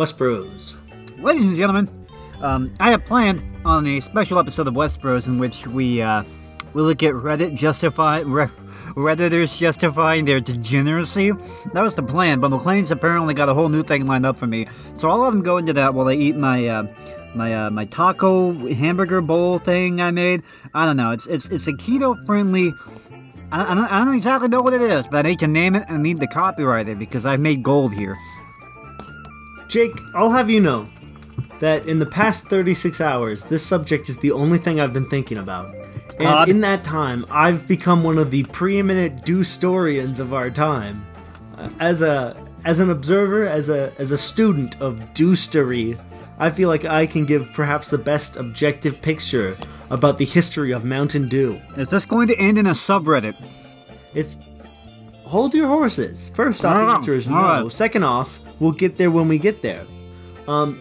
Westbros. Ladies and gentlemen, um, I have planned on a special episode of West Bros in which we uh, we look at Reddit justify re- Redditors justifying their degeneracy. That was the plan, but McLean's apparently got a whole new thing lined up for me, so I'll let him go into that while I eat my uh, my uh, my taco hamburger bowl thing I made. I don't know. It's it's it's a keto friendly. I, I, don't, I don't exactly know what it is, but I need to name it and need to copyright it because I've made gold here. Jake, I'll have you know that in the past 36 hours, this subject is the only thing I've been thinking about. And Odd. in that time, I've become one of the preeminent historians of our time. Uh, As a as an observer, as a as a student of deustery, I feel like I can give perhaps the best objective picture about the history of Mountain Dew. Is this going to end in a subreddit? It's hold your horses. First off, the answer is no. alright. Second off, we'll get there when we get there. Um,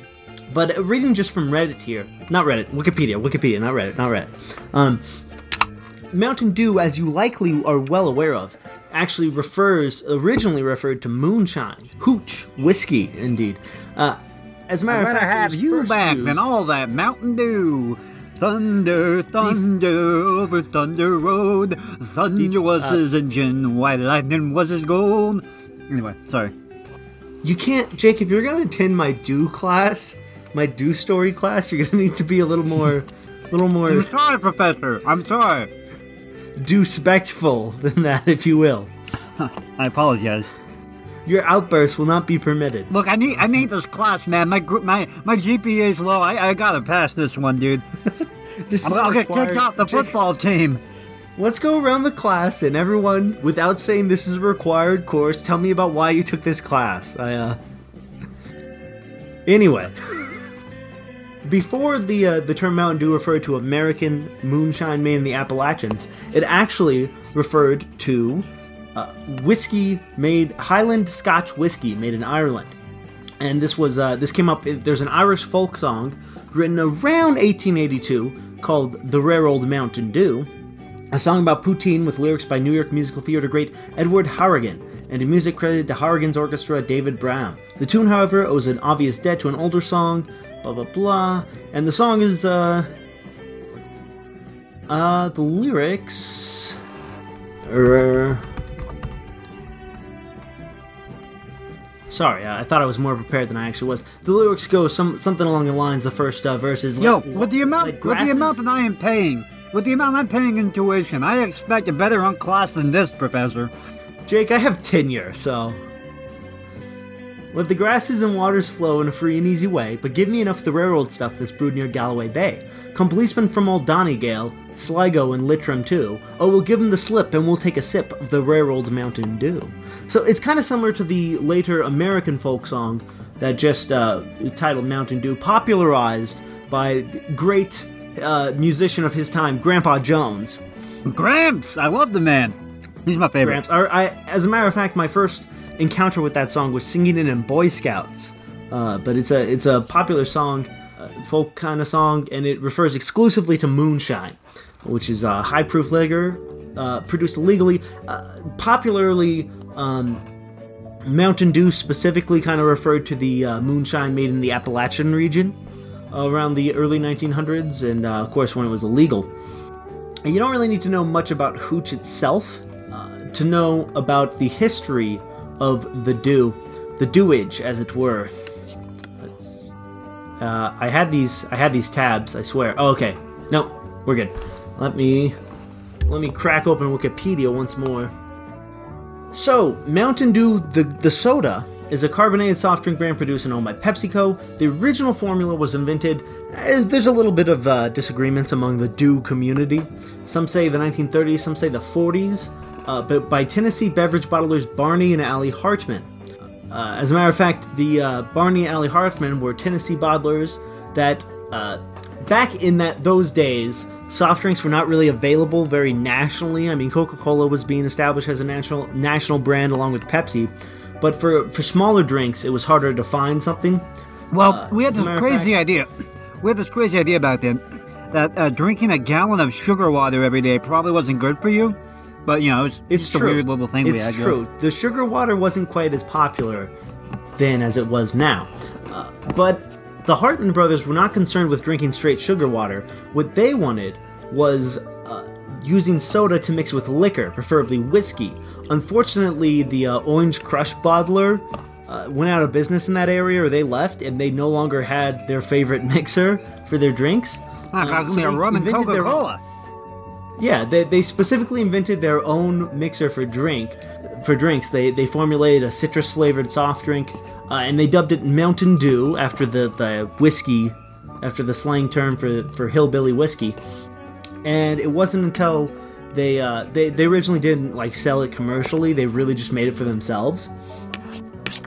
but reading just from Reddit here, not Reddit, Wikipedia, Wikipedia, not Reddit, not Reddit. Um, Mountain Dew, as you likely are well aware of, actually refers originally referred to moonshine, hooch, whiskey, indeed. Uh, as a matter I'd of fact, have you back used- than all that Mountain Dew. Thunder, thunder over Thunder Road. Thunder was uh, his engine, white lightning was his gold. Anyway, sorry. You can't, Jake. If you're gonna attend my do class, my do story class, you're gonna need to be a little more, a little more I'm sorry, Professor. I'm sorry. do spectful than that, if you will. I apologize. Your outbursts will not be permitted. Look, I need I need this class, man. My group, my my GPA is low. I, I gotta pass this one, dude. This I'm is gonna get required- kicked off the Jake, football team. Let's go around the class and everyone, without saying this is a required course, tell me about why you took this class. I uh. Anyway, before the uh, the term Mountain Dew referred to American moonshine made in the Appalachians, it actually referred to uh, whiskey made Highland Scotch whiskey made in Ireland. and this was uh, this came up. There's an Irish folk song written around 1882 called "The Rare Old Mountain Dew," a song about poutine with lyrics by New York musical theater great Edward Harrigan and music credited to Harrigan's orchestra David Braham. The tune, however, owes an obvious debt to an older song, blah blah blah, and the song is uh, uh, the lyrics. Er, Sorry, I thought I was more prepared than I actually was. The lyrics go some something along the lines. The first uh, verse is Yo, like- with the amount, like with the amount that I am paying, with the amount I'm paying in tuition, I expect a better on class than this, Professor. Jake, I have tenure, so. Let the grasses and waters flow in a free and easy way, but give me enough of the rare old stuff that's brewed near Galway Bay. Come policemen from old Donegal, Sligo, and Leitrim too. Oh, we'll give 'em the slip and we'll take a sip of the rare old Mountain Dew. So it's kind of similar to the later American folk song that just uh, titled Mountain Dew, popularized by great uh, musician of his time, Grandpa Jones. Gramps, I love the man. He's my favorite. Gramps. Or I, as a matter of fact, my first encounter with that song was singing it in Boy Scouts. Uh, but it's a it's a popular song, uh, folk kind of song, and it refers exclusively to moonshine, which is a high proof liquor uh, produced legally, uh, popularly. Um, Mountain Dew specifically kind of referred to the uh, moonshine made in the Appalachian region around the early 1900s, and uh, of course when it was illegal. And you don't really need to know much about hooch itself uh, to know about the history of the dew, the dewage, as it were. Uh, I had these. I had these tabs. I swear. Oh, okay. No, we're good. Let me let me crack open Wikipedia once more. So, Mountain Dew, the, the soda, is a carbonated soft drink brand produced and owned by PepsiCo. The original formula was invented. eh, There's a little bit of uh, disagreements among the Dew community. Some say the 1930s, some say the 40s, uh, but by Tennessee beverage bottlers Barney and Allie Hartman. Uh, as a matter of fact, the uh, Barney and Allie Hartman were Tennessee bottlers that, uh, back in that those days, soft drinks were not really available very nationally. I mean, Coca-Cola was being established as a national national brand along with Pepsi, but for for smaller drinks, it was harder to find something. Well, we had this crazy idea. We had this crazy idea back then that uh, drinking a gallon of sugar water every day probably wasn't good for you. But you know, it's, It's true. a weird little thing we it's had. true. The sugar water wasn't quite as popular then as it was now. Uh, But the Hartman brothers were not concerned with drinking straight sugar water. What they wanted was uh, using soda to mix with liquor, preferably whiskey. Unfortunately, the uh, Orange Crush bottler uh, went out of business in that area, or they left, and they no longer had their favorite mixer for their drinks. Ah, Uh, so so a they rum and their- Coca-Cola. yeah, they, they specifically invented their own mixer for drink. For drinks, they they formulated a citrus flavored soft drink, uh, and they dubbed it Mountain Dew after the the whiskey, after the slang term for for hillbilly whiskey. And it wasn't until they uh, they they originally didn't like sell it commercially. They really just made it for themselves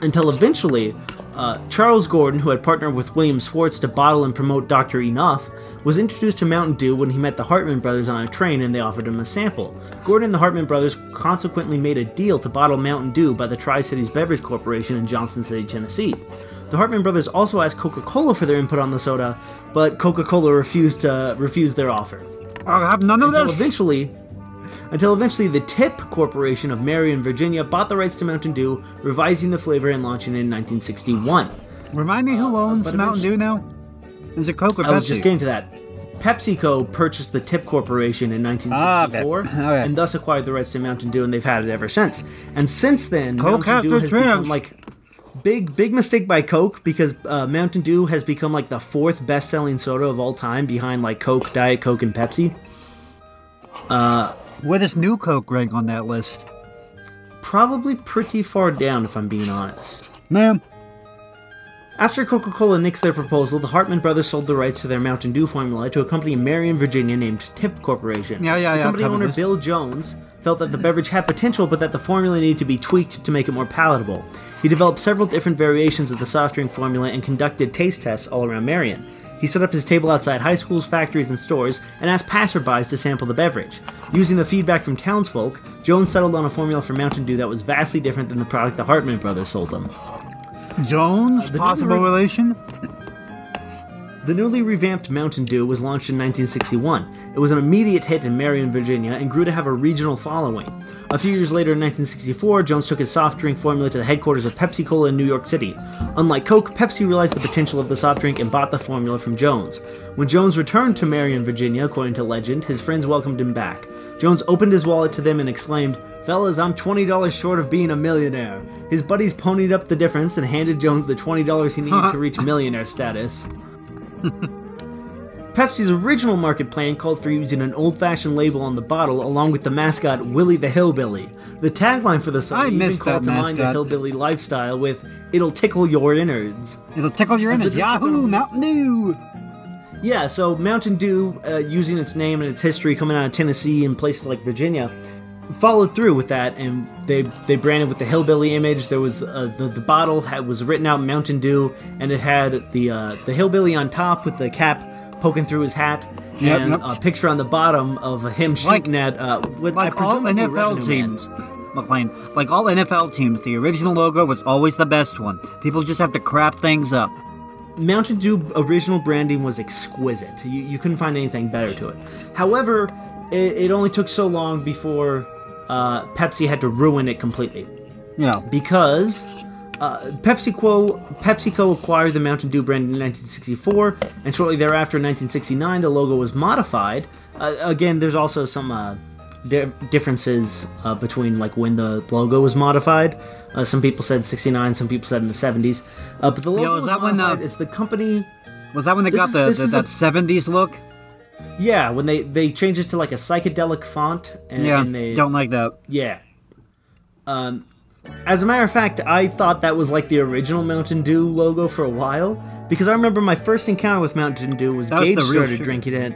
until eventually uh, Charles Gordon, who had partnered with William Swartz to bottle and promote Dr. Enuf, was introduced to Mountain Dew when he met the Hartman brothers on a train and they offered him a sample. Gordon and the Hartman brothers consequently made a deal to bottle Mountain Dew by the Tri Cities Beverage Corporation in Johnson City, Tennessee. The Hartman brothers also asked Coca-Cola for their input on the soda, but Coca-Cola refused to refused their offer I'll have none of until this. eventually until eventually the Tip Corporation of Marion, Virginia bought the rights to Mountain Dew, revising the flavor and launching it in 1961. Remind me who owns but Mountain Dew now? Is it Coke or I was just getting to that. PepsiCo purchased the Tip Corporation in 1964 Ah, okay. And thus acquired the rights to Mountain Dew, and they've had it ever since. And since then, Coke Mountain Dew has Triumph. become like big, big mistake by Coke because uh, Mountain Dew has become like the fourth best-selling soda of all time, behind like Coke, Diet Coke, and Pepsi. Where does New Coke rank on that list? Probably pretty far down, if I'm being honest. Ma'am. After Coca Cola nixed their proposal, the Hartman brothers sold the rights to their Mountain Dew formula to a company in Marion, Virginia named Tip Corporation. Yeah, yeah, the yeah, company I've covered owner this. Bill Jones felt that the beverage had potential, but that the formula needed to be tweaked to make it more palatable. He developed several different variations of the soft drink formula and conducted taste tests all around Marion. He set up his table outside high schools, factories, and stores and asked passerbys to sample the beverage. Using the feedback from townsfolk, Jones settled on a formula for Mountain Dew that was vastly different than the product the Hartman brothers sold them. Jones, the possible newly- relation? The newly revamped Mountain Dew was launched in 1961. It was an immediate hit in Marion, Virginia, and grew to have a regional following. A few years later, in 1964, Jones took his soft drink formula to the headquarters of Pepsi Cola in New York City. Unlike Coke, Pepsi realized the potential of the soft drink and bought the formula from Jones. When Jones returned to Marion, Virginia, according to legend, his friends welcomed him back. Jones opened his wallet to them and exclaimed, Fellas, I'm $20 short of being a millionaire. His buddies ponied up the difference and handed Jones the $20 he needed to reach millionaire status. Pepsi's original market plan called for using an old fashioned label on the bottle along with the mascot Willie the Hillbilly. The tagline for the song I even called to mind the hillbilly lifestyle with It'll tickle your innards. It'll tickle your innards. Yahoo! Mountain Dew! Yeah, so Mountain Dew, uh, using its name and its history coming out of Tennessee and places like Virginia, followed through with that, and they they branded with the hillbilly image. There was uh, the the bottle had, was written out Mountain Dew, and it had the uh, the hillbilly on top with the cap poking through his hat, Yep, and yep. a picture on the bottom of him Like- shooting at uh, what Like all NFL teams. McLean, like all NFL teams, the original logo was always the best one. People just have to crap things up. Mountain Dew original branding was exquisite. You, you couldn't find anything better to it. However, it, it only took so long before uh, Pepsi had to ruin it completely Yeah. because uh, PepsiCo PepsiCo acquired the Mountain Dew brand in 1964, and shortly thereafter, in 1969, the logo was modified. Uh, again, there's also some uh, di- differences uh, between like when the logo was modified. Uh, some people said 69, some people said in the 70s. Uh, but the logo was was that when, modified. It's the company. Was that when they got is- the, the that a- 70s look? Yeah, when they they changed it to like a psychedelic font. And, Yeah. and they, Don't like that. Yeah. Um, as a matter of fact, I thought that was like the original Mountain Dew logo for a while because I remember my first encounter with Mountain Dew was That was Gage real started sugar. drinking it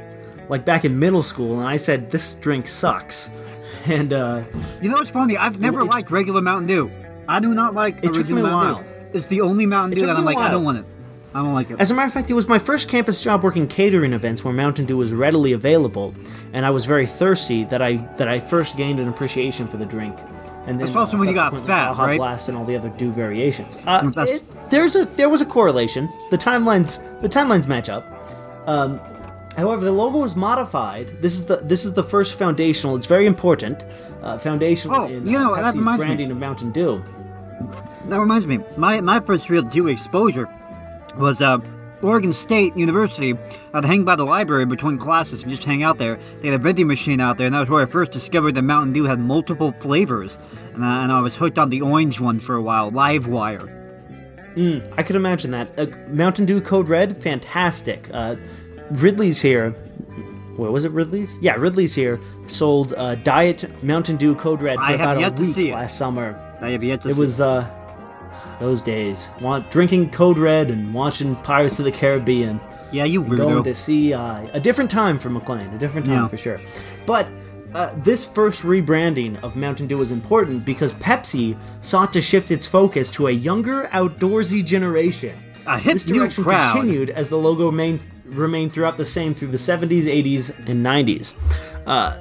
like back in middle school, and I said this drink sucks, and uh, You know what's funny? I've never It- liked regular Mountain Dew. I do not like it took original me a Mountain while. Dew. It's the only Mountain Dew that I'm like, I don't want it. I don't like it. As a matter of fact, it was my first campus job working catering events where Mountain Dew was readily available, and I was very thirsty that I that I first gained an appreciation for the drink. And then, Especially when you got fat, Baja right? Blast and all the other Dew variations. Uh, it- there's a there was a correlation. The timelines the timelines match up. Um, however, the logo was modified. This is the this is the first foundational. It's very important. Uh, foundational Oh, in you know, uh, that Pepsi's reminds me. branding of Mountain Dew. That reminds me, my, my first real Dew exposure was uh, Oregon State University. I'd hang by the library between classes and just hang out there. They had a vending machine out there, and that was where I first discovered that Mountain Dew had multiple flavors. And, uh, and I was hooked on the orange one for a while, Live Wire. I could imagine that. Uh, Mountain Dew Code Red, fantastic. Uh, Ridley's here. What was it, Ridley's? Yeah, Ridley's here. Sold uh, Diet Mountain Dew Code Red for I about a week it. last summer. I have yet to It see. was uh, those days. Want, drinking Code Red and watching Pirates of the Caribbean. yeah, you Going to see uh, a different time for McLean, a different time Yeah. for sure. But uh, this first rebranding of Mountain Dew was important because Pepsi sought to shift its focus to a younger, outdoorsy generation. A hip this new direction crowd. continued as the logo remained, remained throughout the same through the 70s, 80s, and 90s. Uh,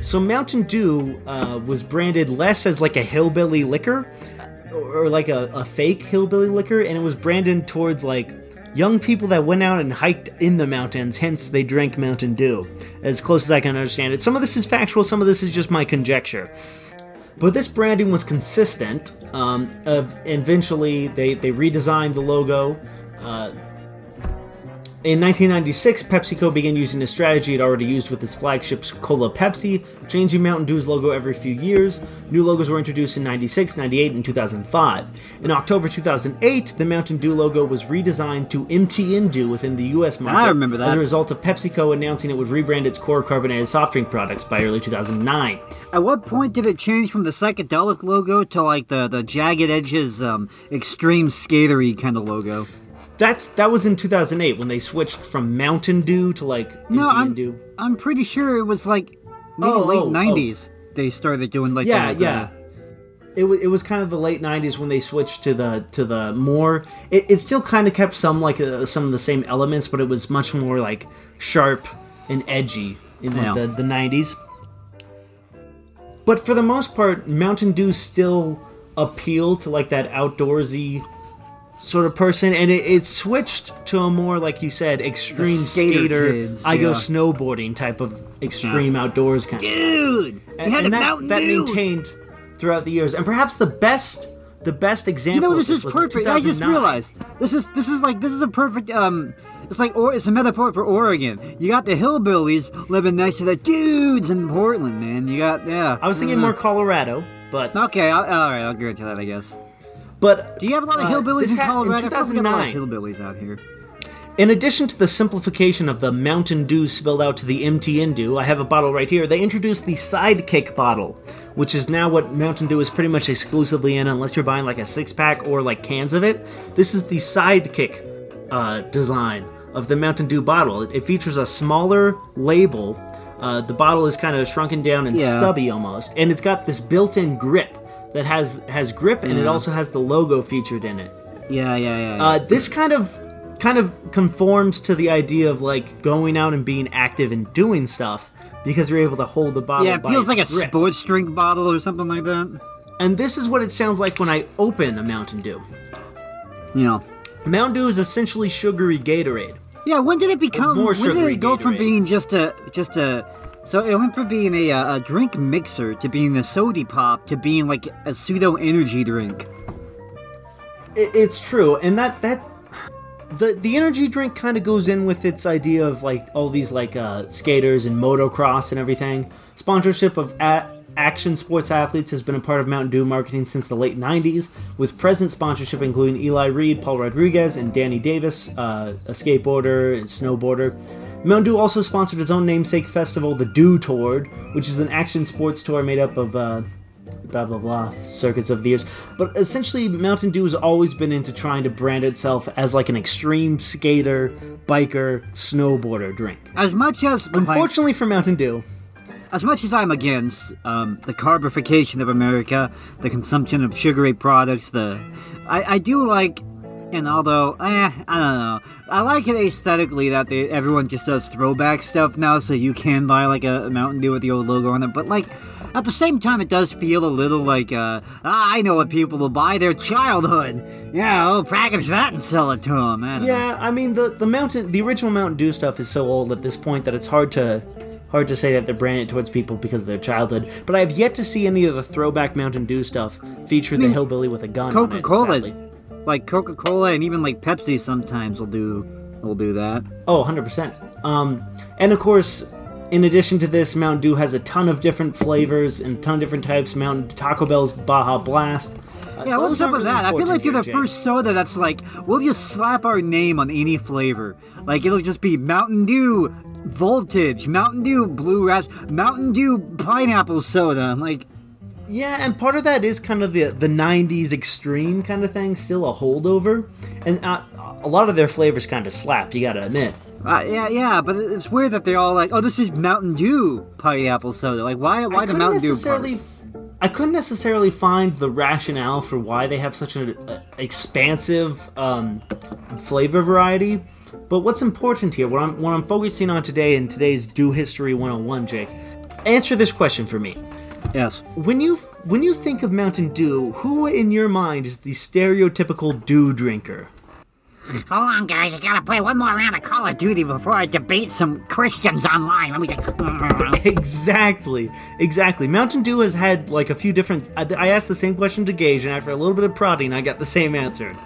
so Mountain Dew uh, was branded less as like a hillbilly liquor, or like a, a fake hillbilly liquor, and it was branded towards like young people that went out and hiked in the mountains. Hence, they drank Mountain Dew. As close as I can understand it. Some of this is factual. Some of this is just my conjecture. But this branding was consistent. Um, of eventually, they they redesigned the logo. Uh, in 1996, PepsiCo began using a strategy it already used with its flagships Cola Pepsi, changing Mountain Dew's logo every few years. New logos were introduced in 96, 98, and 2005. In October 2008, the Mountain Dew logo was redesigned to MTN Dew within the U.S. market. I remember that. As a result of PepsiCo announcing it would rebrand its core carbonated soft drink products by early 2009. At what point did it change from the psychedelic logo to like the, the jagged edges, um, extreme skatery kind of logo? That's that was in 2008 when they switched from Mountain Dew to like No, I'm Dew. I'm pretty sure it was like maybe Oh, late oh, oh. '90s. They started doing like yeah, the, yeah. It, wa it was kind of the late '90s when they switched to the to the more. It, it still kind of kept some like uh, some of the same elements, but it was much more like sharp and edgy in like, Yeah. the the '90s. But for the most part, Mountain Dew still appealed to like that outdoorsy sort of person, and it, it switched to a more like you said, extreme skater skater. kids, I go snowboarding type of extreme outdoors kind. of dude. and, you had and a that, that maintained throughout the years. And perhaps the best, the best example. You know, of this is was perfect. I just realized this is this is like this is a perfect um. It's like or it's a metaphor for Oregon. You got the hillbillies living next to the dudes in Portland, man. You got yeah. I was thinking Uh, more Colorado, but Okay, I'll, all right, I'll agree to that, I guess. But Do you have a lot of uh, hillbillies in Colorado? In I thought we got a lot of 2009, hillbillies out here. in addition to the simplification of the Mountain Dew spilled out to the MTN Dew, I have a bottle right here. They introduced the Sidekick bottle, which is now what Mountain Dew is pretty much exclusively in, unless you're buying like a six pack or like cans of it. This is the Sidekick uh, design of the Mountain Dew bottle. It, it features a smaller label. Uh, the bottle is kind of shrunken down and Yeah. stubby almost, and it's got this built-in grip that has has grip, and it also has the logo featured in it. Yeah, yeah, yeah. yeah. Uh, this kind of kind of conforms to the idea of like going out and being active and doing stuff because you're able to hold the bottle. yeah, it feels like a grip. sports drink bottle or something like that. And this is what it sounds like when I open a Mountain Dew. You know. Mountain Dew is essentially sugary Gatorade. Yeah, when did it become? More when did sugary it go from being just a just a? So it went from being a, uh, a drink mixer to being a sody pop to being like a pseudo energy drink. I- it's true, and that that the the energy drink kind of goes in with its idea of like all these like uh, skaters and motocross and everything. Sponsorship of a- action sports athletes has been a part of Mountain Dew marketing since the late '90s, with present sponsorship including Eli Reed, Paul Rodriguez, and Danny Davis, uh, a skateboarder and snowboarder. Mountain Dew also sponsored its own namesake festival, the Dew Tour, which is an action sports tour made up of uh, blah blah blah circuits of the years. But essentially, Mountain Dew has always been into trying to brand itself as like an extreme skater, biker, snowboarder drink. As much as Unfortunately for Mountain Dew, as much as I'm against um, the carbification of America, the consumption of sugary products, the I, I do like, and although eh, I don't know, I like it aesthetically that they, everyone just does throwback stuff now, so you can buy like a, Mountain Dew with the old logo on it. But like at the same time, it does feel a little like uh, ah, I know what people will buy their childhood. Yeah, we'll package that and sell it to them. I don't know. yeah, I mean the the Mountain, the original Mountain Dew stuff is so old at this point that it's hard to hard to say that they're branding it towards people because of their childhood. But I have yet to see any of the throwback Mountain Dew stuff feature the hillbilly with a gun. Coca-Cola. sadly. Like Coca Cola and even like Pepsi sometimes will do will do that. Oh, 100%. Um, and of course, in addition to this, Mountain Dew has a ton of different flavors and a ton of different types. Mountain Taco Bell's Baja Blast. Uh, Yeah, what's up with really that? I feel like you're the Jake. first soda that's like, we'll just slap our name on any flavor. Like it'll just be Mountain Dew Voltage, Mountain Dew Blue Ras, Mountain Dew Pineapple Soda. Like, Yeah, and part of that is kind of the the '90s extreme kind of thing, still a holdover, and uh, a lot of their flavors kind of slap. You gotta admit. uh, yeah, yeah, but it's weird that they're all like, oh, this is Mountain Dew Pineapple Soda. Like, why, why I the Mountain Dew? part? I couldn't necessarily find the rationale for why they have such an uh, expansive um, flavor variety. But what's important here, what I'm what I'm focusing on today in today's Do History 101, Jake, answer this question for me. Yes. When you when you think of Mountain Dew, who in your mind is the stereotypical dew drinker? Hold on, guys. I gotta play one more round of Call of Duty before I debate some Christians online. Let me just. Exactly, exactly. Mountain Dew has had like a few different. I, I asked the same question to Gage, and after a little bit of prodding, I got the same answer.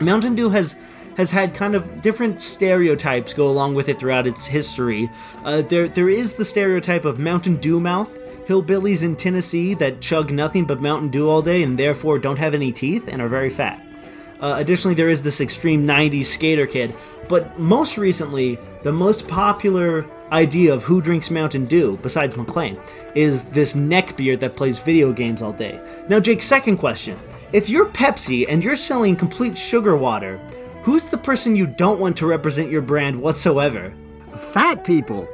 Mountain Dew has has had kind of different stereotypes go along with it throughout its history. Uh, there there is the stereotype of Mountain Dew mouth. Hillbillies in Tennessee that chug nothing but Mountain Dew all day and therefore don't have any teeth and are very fat. Uh, additionally, there is this extreme 90s skater kid. But most recently, the most popular idea of who drinks Mountain Dew, besides McLean, is this neckbeard that plays video games all day. Now, Jake, second question. If you're Pepsi and you're selling complete sugar water, who's the person you don't want to represent your brand whatsoever? Fat people.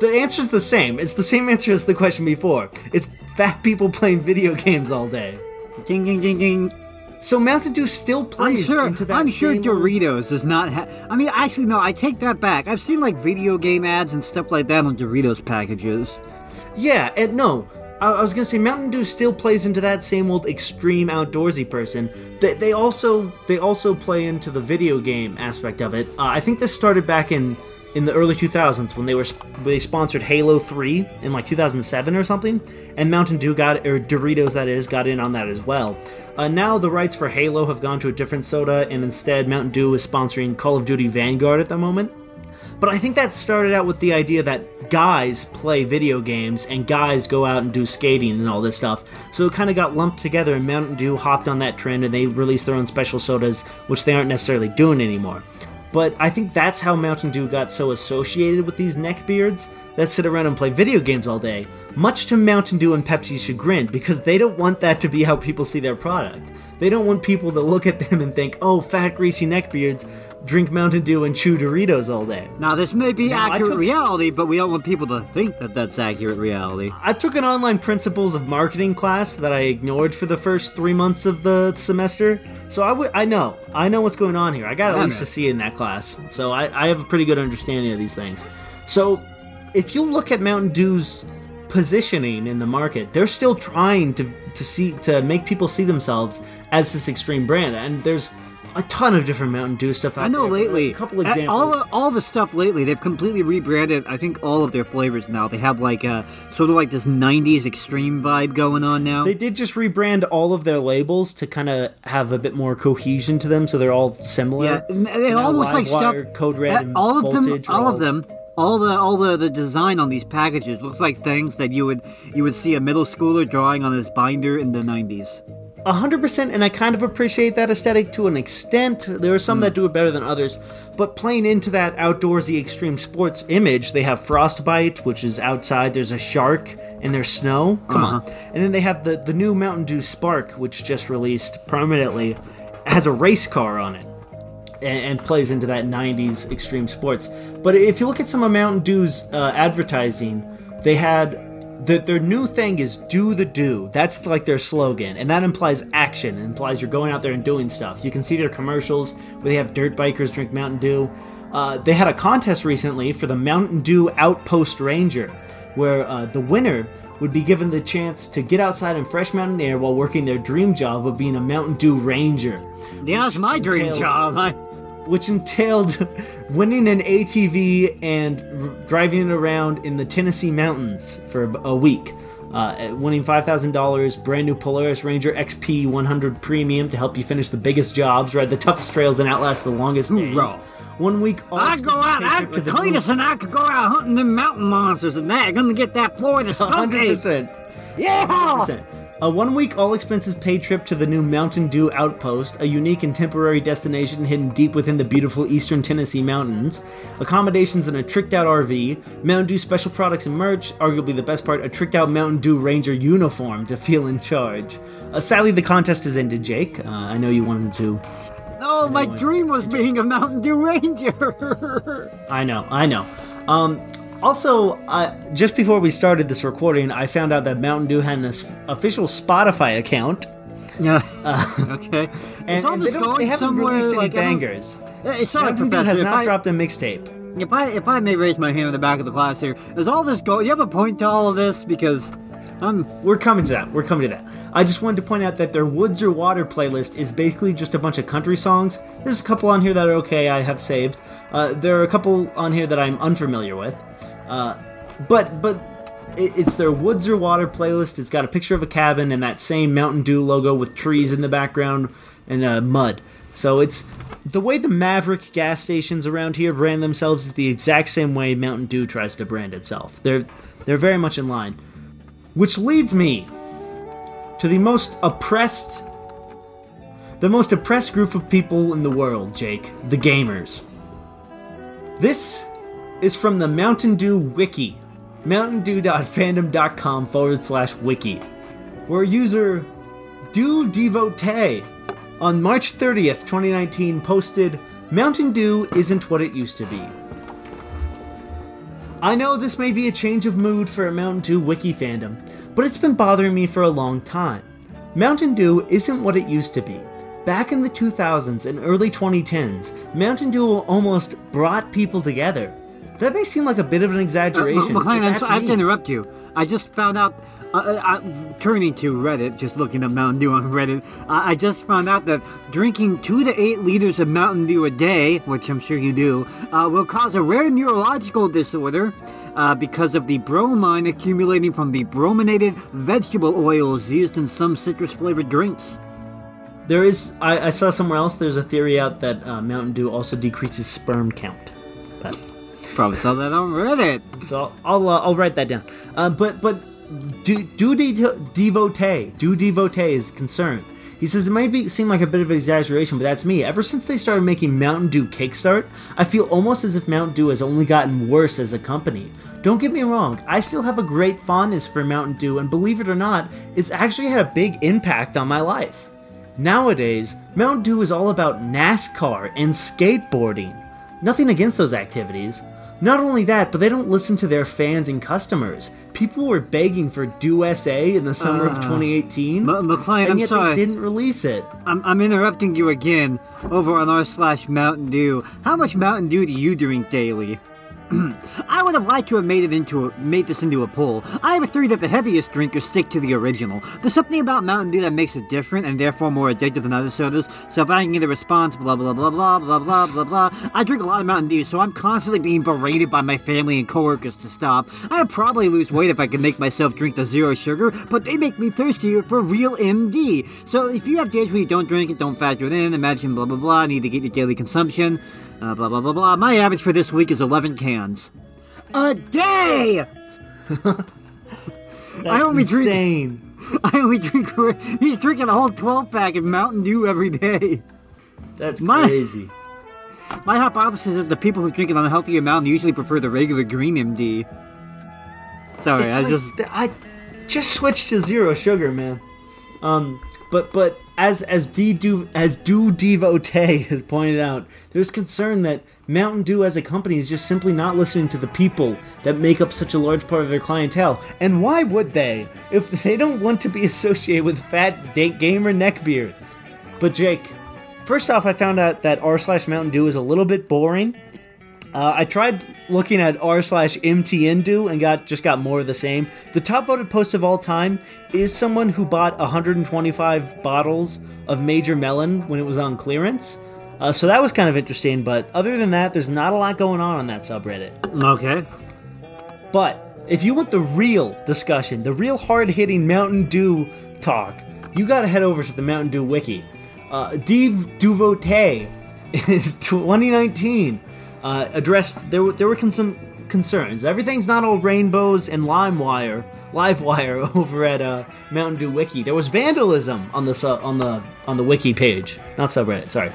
The answer's the same. It's the same answer as the question before. It's fat people playing video games all day. Ding, ding, ding, ding. So Mountain Dew still I'm plays sure. into that I'm sure Doritos does not have. I mean, actually, no. I take that back. I've seen like video game ads and stuff like that on Doritos packages. Yeah, and no, I, I was gonna say Mountain Dew still plays into that same old extreme outdoorsy person. They, they also they also play into the video game aspect of it. Uh, I think this started back in in the early 2000s when they were they sponsored Halo 3 in like 2007 or something, and Mountain Dew got or Doritos that is got in on that as well. Uh, now the rights for Halo have gone to a different soda, and instead Mountain Dew is sponsoring Call of Duty Vanguard at the moment. But I think that started out with the idea that guys play video games and guys go out and do skating and all this stuff. So it kind of got lumped together, and Mountain Dew hopped on that trend and they released their own special sodas, which they aren't necessarily doing anymore. But I think that's how Mountain Dew got so associated with these neckbeards that sit around and play video games all day, much to Mountain Dew and Pepsi's chagrin, because they don't want that to be how people see their product. They don't want people to look at them and think, oh, fat, greasy neckbeards drink Mountain Dew and chew Doritos all day. Now, this may be Now, accurate took- reality, but we don't want people to think that that's accurate reality. I took an online principles of marketing class that I ignored for the first three months of the semester. So I would, I know, I know what's going on here. I got at least man. a C in that class, so I, I have a pretty good understanding of these things. So if you look at Mountain Dew's positioning in the market, they're still trying to to see to make people see themselves as this extreme brand, and there's a ton of different Mountain Dew stuff out I know there. lately, a couple uh, examples. all the, all the stuff lately, they've completely rebranded. I think all of their flavors now. They have like a sort of like this '90s extreme vibe going on now. They did just rebrand all of their labels to kind of have a bit more cohesion to them, so they're all similar. yeah, and, and So almost like stuff. Code Red, uh, and all of them, are all of them, all the all the, the design on these packages looks like things that you would you would see a middle schooler drawing on his binder in the '90s. A hundred percent, and I kind of appreciate that aesthetic to an extent. There are some that do it better than others, but playing into that outdoorsy extreme sports image, they have Frostbite, which is outside. There's a shark and there's snow. Come on, and then they have the the new Mountain Dew Spark, which just released permanently, has a race car on it. and, and plays into that 90s extreme sports. But if you look at some of Mountain Dew's uh, advertising, they had the, their new thing is do the do. That's like their slogan, and that implies action. It implies you're going out there and doing stuff. So you can see their commercials where they have dirt bikers drink Mountain Dew. Uh, they had a contest recently for the Mountain Dew Outpost Ranger, where uh, the winner would be given the chance to get outside in fresh mountain air while working their dream job of being a Mountain Dew Ranger Yeah, that's my dream job. I, which entailed winning an ATV and r- driving it around in the Tennessee mountains for a- week. Uh, winning $5,000, brand new Polaris Ranger XP 100 Premium to help you finish the biggest jobs, ride the toughest trails, and outlast the longest days. One week. all I go out, I, to the Cletus and I could go out hunting them mountain monsters and that. I'm Gonna get that Florida skunk ape. 100%. Yeah! 100%. A one week all expenses paid trip to the new Mountain Dew Outpost, a unique and temporary destination hidden deep within the beautiful eastern Tennessee mountains. Accommodations in a tricked out RV, Mountain Dew special products and merch, arguably the best part, a tricked out Mountain Dew Ranger uniform to feel in charge. Uh, sadly, the contest has ended, Jake. Uh, I know you wanted to. Oh, my dream was being a Mountain Dew Ranger. I know, I know. Um, also, uh, just before we started this recording, I found out that Mountain Dew had an official Spotify account. yeah. okay. And, and they, they haven't released any like, I bangers. It's not like Mountain Dew has not I- dropped a mixtape. If I if I may raise my hand in the back of the class here, is all this go? Do you have a point to all of this? Because I'm We're coming to that. We're coming to that. I just wanted to point out that their Woods or Water playlist is basically just a bunch of country songs. There's a couple on here that are okay, I have saved. Uh, there are a couple on here that I'm unfamiliar with. Uh, but, but it's their Woods or Water playlist. It's got a picture of a cabin and that same Mountain Dew logo with trees in the background and uh, mud. So it's the way the Maverick gas stations around here brand themselves is the exact same way Mountain Dew tries to brand itself. They're they're very much in line. Which leads me to the most oppressed the most oppressed group of people in the world, Jake, the gamers. This is from the Mountain Dew Wiki, mountaindew.fandom.com forward slash wiki, where user Do Devotee on March 30th, 2019 posted Mountain Dew isn't what it used to be. I know this may be a change of mood for a Mountain Dew wiki fandom, but it's been bothering me for a long time. Mountain Dew isn't what it used to be. Back in the 2000s and early 2010s, Mountain Dew almost brought people together. That may seem like a bit of an exaggeration. Uh, McLean, but I'm that's so, I have to interrupt you. I just found out. Uh, uh, uh, turning to Reddit, just looking at Mountain Dew on Reddit, uh, I just found out that drinking two to eight liters of Mountain Dew a day, which I'm sure you do, uh, will cause a rare neurological disorder uh, because of the bromine accumulating from the brominated vegetable oils used in some citrus flavored drinks. There is, I, I saw somewhere else. There's a theory out that uh, Mountain Dew also decreases sperm count. But Saw that on Reddit. so I'll I'll, uh, I'll write that down. Uh, but but do do de- devotee do devotee is concerned. He says it might be, seem like a bit of an exaggeration, but that's me. Ever since they started making Mountain Dew Kickstart, I feel almost as if Mountain Dew has only gotten worse as a company. Don't get me wrong, I still have a great fondness for Mountain Dew, and believe it or not, it's actually had a big impact on my life. Nowadays, Mountain Dew is all about NASCAR and skateboarding. Nothing against those activities. Not only that, but they don't listen to their fans and customers. People were begging for Dew SA in the summer of ah. 2018, M- McLean, and I'm yet sorry. they didn't release it. I'm, I'm interrupting you again over on r slash Mountain Dew. How much Mountain Dew do you drink daily? I would have liked to have made it into a, made this into a poll. I have a theory that the heaviest drinkers stick to the original. There's something about Mountain Dew that makes it different and therefore more addictive than other sodas. So if I can get a response, blah blah blah blah blah blah blah blah. I drink a lot of Mountain Dew, so I'm constantly being berated by my family and coworkers to stop. I'd probably lose weight if I could make myself drink the zero sugar, but they make me thirsty for real MD. So if you have days where you don't drink it, don't factor it in. Imagine blah blah blah. Need to get your daily consumption. Uh, blah blah blah blah. My average for this week is 11 cans. A day. I only drink. Insane. I only drink. He's drinking a whole 12 pack of Mountain Dew every day. That's My- crazy. My hypothesis is the people who drink an unhealthy amount usually prefer the regular green MD. Sorry, It's I like just. I just switched to zero sugar, man. Um, but but as as D do as Do Devotee has pointed out, there's concern that Mountain Dew as a company is just simply not listening to the people that make up such a large part of their clientele. And why would they if they don't want to be associated with fat date gamer neckbeards? But Jake, first off, I found out that r slash Mountain Dew is a little bit boring. Uh, I tried looking at r slash MTN Dew and got just got more of the same. The top voted post of all time is someone who bought 125 bottles of Major Melon when it was on clearance. Uh, so that was kind of interesting, but other than that, there's not a lot going on on that subreddit. Okay. But if you want the real discussion, the real hard-hitting Mountain Dew talk, you gotta head over to the Mountain Dew wiki. Uh, Dave Duvote, in 2019, uh, addressed there were there were some concerns. Everything's not all rainbows and LimeWire, LiveWire over at uh, Mountain Dew wiki. There was vandalism on the on the on the wiki page, not subreddit. Sorry.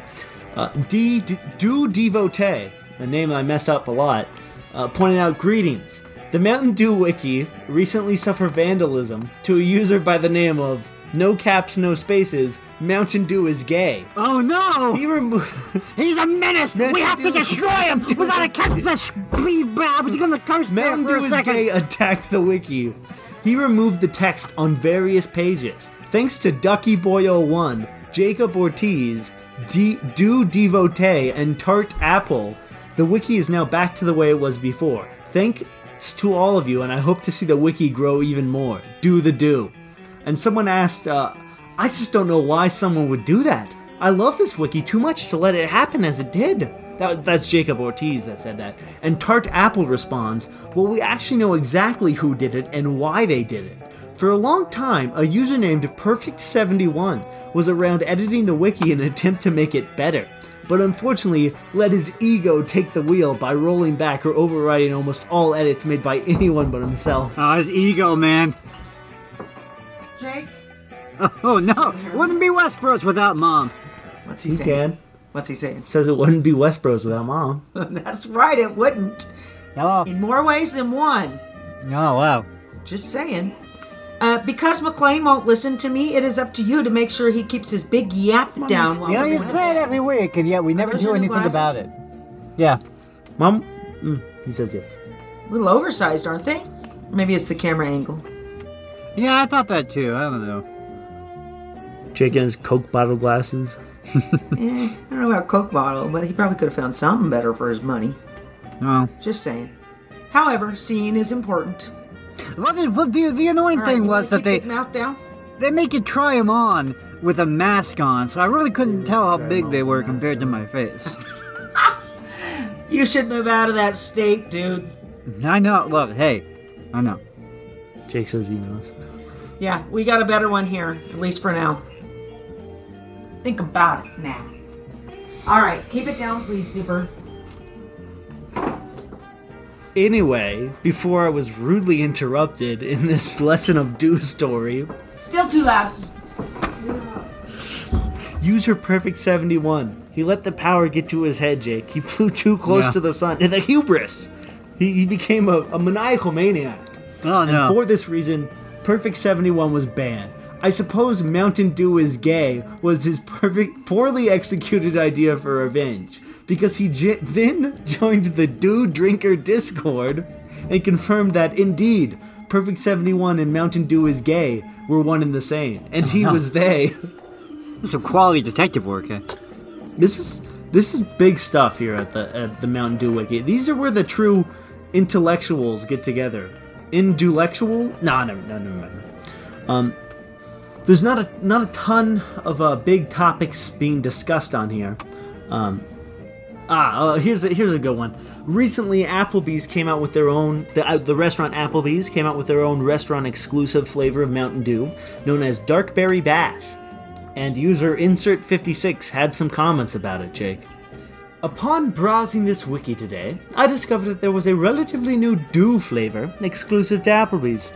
Uh, D Do Devote, a name I mess up a lot, uh, pointed out greetings. The Mountain Dew wiki recently suffered vandalism to a user by the name of No Caps No Spaces. Mountain Dew is gay. Oh no! He removed. He's a menace. we have to destroy him. We gotta catch this speed bab. He's gonna curse Mountain Dew is second. gay attacked the wiki. He removed the text on various pages. Thanks to Ducky Boy 01, Jacob Ortiz, D- Do Devotee, and Tart Apple, the wiki is now back to the way it was before. Thanks to all of you, and I hope to see the wiki grow even more. Do the do. And someone asked, uh, I just don't know why someone would do that. I love this wiki too much to let it happen as it did. That, that's Jacob Ortiz that said that. And Tart Apple responds, Well, we actually know exactly who did it and why they did it. For a long time, a user named Perfect71 was around editing the wiki in an attempt to make it better, but unfortunately let his ego take the wheel by rolling back or overriding almost all edits made by anyone but himself. Oh, his ego, man. Jake, Oh no! Wouldn't be West Bros without mom. what's he He saying? can. What's he saying? Says it wouldn't be West Bros without mom. That's right, it wouldn't. Hello. In more ways than one. Oh wow. Just saying. Uh, because McLean won't listen to me, it is up to you to make sure he keeps his big yap down. while You know, we're you doing say it every week, and yet we never those do your new anything about glasses? it. Yeah. Mom? Mm, he says yes. A little oversized, aren't they? Maybe it's the camera angle. Yeah, I thought that too. I don't know. Jake and his Coke bottle glasses. Eh, I don't know about Coke bottle, but he probably could have found something better for his money. Oh. Just saying. However, seeing is important. Well, the, the, the annoying All right, thing you was that they mouth down. they make you try them on with a mask on, so I really couldn't tell how big they were compared to my face. You should move out of that state, dude. I know. Look, hey, I know. Jake says he knows. Yeah, we got a better one here, at least for now. Think about it now. All right, keep it down, please, Super. Anyway, before I was rudely interrupted in this lesson of do story, Still too loud. Use user perfect 71. He let the power get to his head, Jake. He flew too close Yeah. to the sun. And the hubris. He, he became a, a maniacal maniac. Oh And no. for this reason, Perfect 71 was banned. I suppose Mountain Dew is gay was his perfect, poorly executed idea for revenge, because he j- then joined the Dew Drinker Discord and confirmed that indeed, Perfect 71 and Mountain Dew is gay were one and the same, and he was they. Some quality detective work. Eh? This is this is big stuff here at the at the Mountain Dew Wiki. These are where the true intellectuals get together. Indulectual? No, never, no, never mind. Um, there's not a not a ton of uh, big topics being discussed on here. Um, ah, uh, here's a, here's a good one. Recently, Applebee's came out with their own the uh, the restaurant Applebee's came out with their own restaurant exclusive flavor of Mountain Dew, known as Dark Berry Bash and user insert56 had some comments about it, Jake. Upon browsing this wiki today, I discovered that there was a relatively new dew flavor exclusive to Applebee's.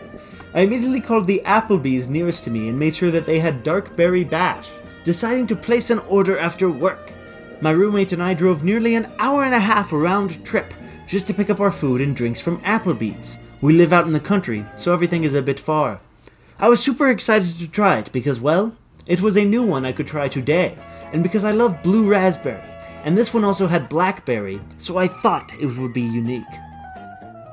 I immediately called the Applebee's nearest to me and made sure that they had dark berry bash, deciding to place an order after work. My roommate and I drove nearly an hour and a half round trip just to pick up our food and drinks from Applebee's. We live out in the country, so everything is a bit far. I was super excited to try it because, well, it was a new one I could try today, and because I love blue raspberry, and this one also had blackberry, so I thought it would be unique.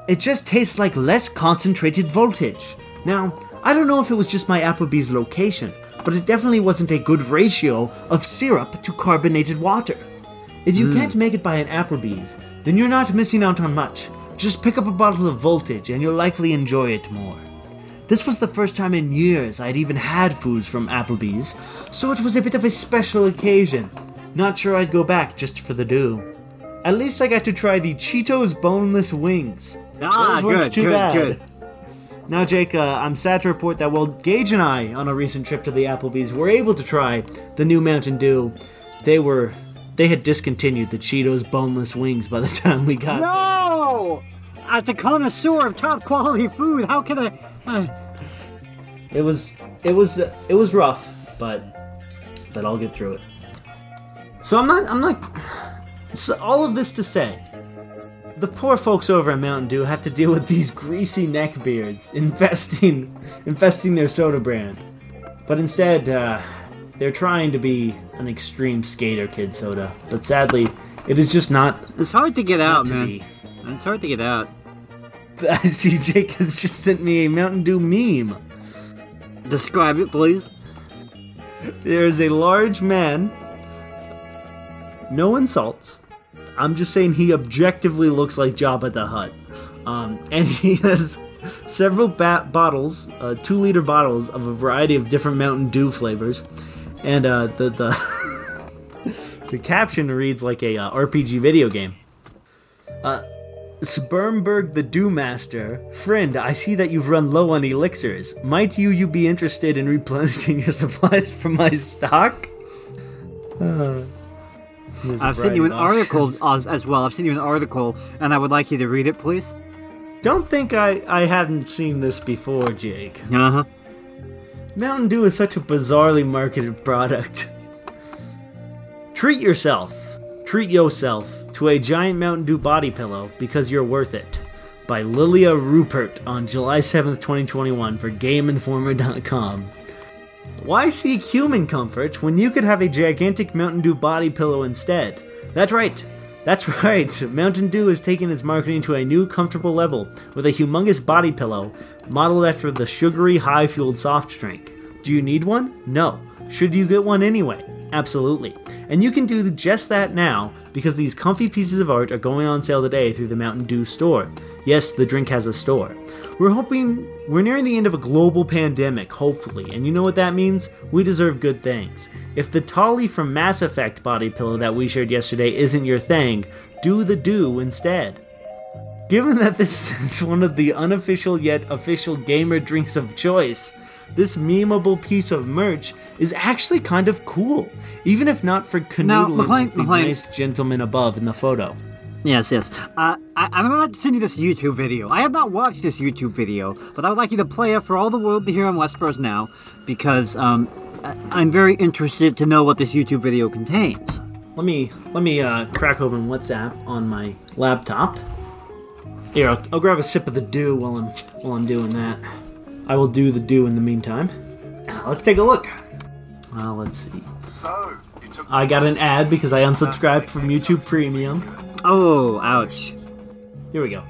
It just tastes like less concentrated voltage. Now, I don't know if it was just my Applebee's location, but it definitely wasn't a good ratio of syrup to carbonated water. If you hmm. can't make it by an Applebee's, then you're not missing out on much. Just pick up a bottle of voltage and you'll likely enjoy it more. This was the first time in years I'd even had foods from Applebee's, so it was a bit of a special occasion. Not sure I'd go back just for the do. At least I got to try the Cheetos boneless wings. Ah, Those good, too good, bad. good. Now, Jake, uh, I'm sad to report that while Gage and I, on a recent trip to the Applebee's, were able to try the new Mountain Dew, they were they had discontinued the Cheetos boneless wings by the time we got there. No! As a connoisseur of top quality food, how can I? Uh, It was it was it was rough, but but I'll get through it. So I'm not I'm not so all of this to say the poor folks over at Mountain Dew have to deal with these greasy neckbeards infesting infesting their soda brand. But instead, uh, they're trying to be an extreme skater kid soda. But sadly, it is just not it's hard to get out, to man. be. It's hard to get out. I see Jake has just sent me a Mountain Dew meme. Describe it, please. There is a large man. No insults. I'm just saying he objectively looks like Jabba the Hutt. Um, and he has several ba- bottles, uh, two liter bottles of a variety of different Mountain Dew flavors. And uh, the, the, the caption reads like a uh, RPG video game. Uh, Spermberg the Dew Master, friend, I see that you've run low on elixirs. Might you you be interested in replenishing your supplies from my stock? Uh, there's I've sent you an article as, as well. I've sent you an article, and I would like you to read it, please. Don't think I, I hadn't seen this before, Jake. Uh huh. Mountain Dew is such a bizarrely marketed product. Treat yourself, treat yourself to a giant Mountain Dew body pillow because you're worth it. By Liana Ruppert on July 7th, 2021 for GameInformer.com. Why seek human comfort when you could have a gigantic Mountain Dew body pillow instead? That's right. That's right. Mountain Dew is taking its marketing to a new comfortable level with a humongous body pillow modeled after the sugary, high fueled soft drink. Do you need one? No. Should you get one anyway? Absolutely. And you can do just that now because these comfy pieces of art are going on sale today through the Mountain Dew store. Yes, the drink has a store. We're hoping we're nearing the end of a global pandemic, hopefully, and you know what that means? We deserve good things. If the Tali from Mass Effect body pillow that we shared yesterday isn't your thing, do the do instead. Given that this is one of the unofficial yet official gamer drinks of choice, this memeable piece of merch is actually kind of cool, even if not for canoodling McLean- with the McLean- nice gentleman above in the photo. Yes, yes. Uh, I, I'm about to send you this YouTube video. I have not watched this YouTube video, but I would like you to play it for all the world to hear on West Bros now, because um, I, I'm very interested to know what this YouTube video contains. Let me let me uh, crack open WhatsApp on my laptop. Here, I'll, I'll grab a sip of the dew while I'm while I'm doing that. I will do the dew in the meantime. Let's take a look. Uh, let's see. So, it took I got an ad because I unsubscribed from YouTube Premium. Oh, ouch. Here we go.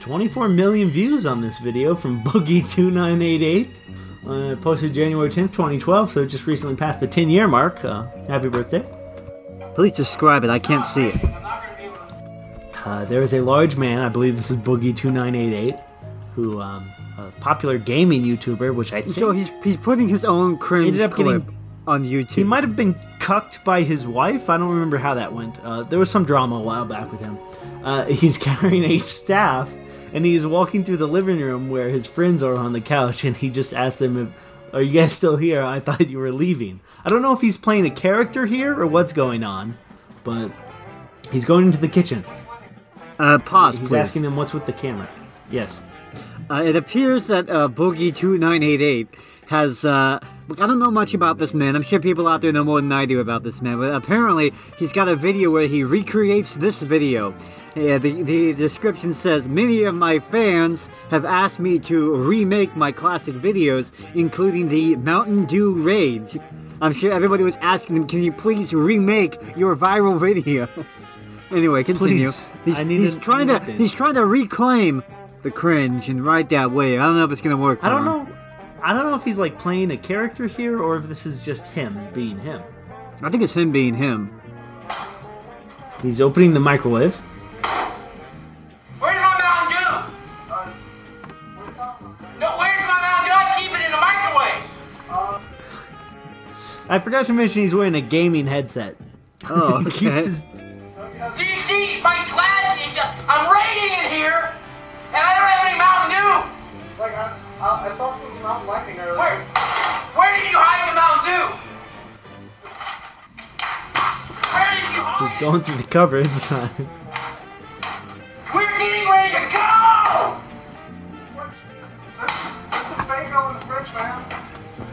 24 million views on this video from Boogie2988. Uh, posted January 10th, 2012, so it just recently passed the 10 year mark. Uh, happy birthday. Please describe it. I can't see it. Uh, there is a large man, I believe this is Boogie2988, who, um, a popular gaming YouTuber, which I think So he's he's putting his own cringe Ended up clip getting- on YouTube. he might have been cucked by his wife. I don't remember how that went. Uh, there was some drama a while back with him. Uh, he's carrying a staff and he's walking through the living room where his friends are on the couch, and he just asked them if, "Are you guys still here? I thought you were leaving." I don't know if he's playing a character here or what's going on, but he's going into the kitchen. uh, pause, He's please. asking them what's with the camera. Yes. Uh, it appears that uh, Boogie2988 has. Uh, look, I don't know much about this man. I'm sure people out there know more than I do about this man, but apparently he's got a video where he recreates this video. Yeah, the, the description says Many of my fans have asked me to remake my classic videos, including the Mountain Dew Rage. I'm sure everybody was asking him, Can you please remake your viral video? anyway, continue. Please. He's, I need he's trying to I need this. he's trying to reclaim the cringe and ride that wave. I don't know if it's gonna work. I don't know. I don't know if he's like playing a character here or if this is just him being him. I think it's him being him. He's opening the microwave. Where's my Mountain Dew? No, where's my Mountain Dew? I keep it in the microwave. I forgot to mention he's wearing a gaming headset. Oh, okay. keeps his- Do you see my glass? is- I'm raiding in here, Uh, I saw some Mount Lightning earlier. Where? Where did you hide the Mountain Dew? Where did you hide He's going through the cupboards. We're getting ready to go! There's, there's some Faygo in the fridge, man.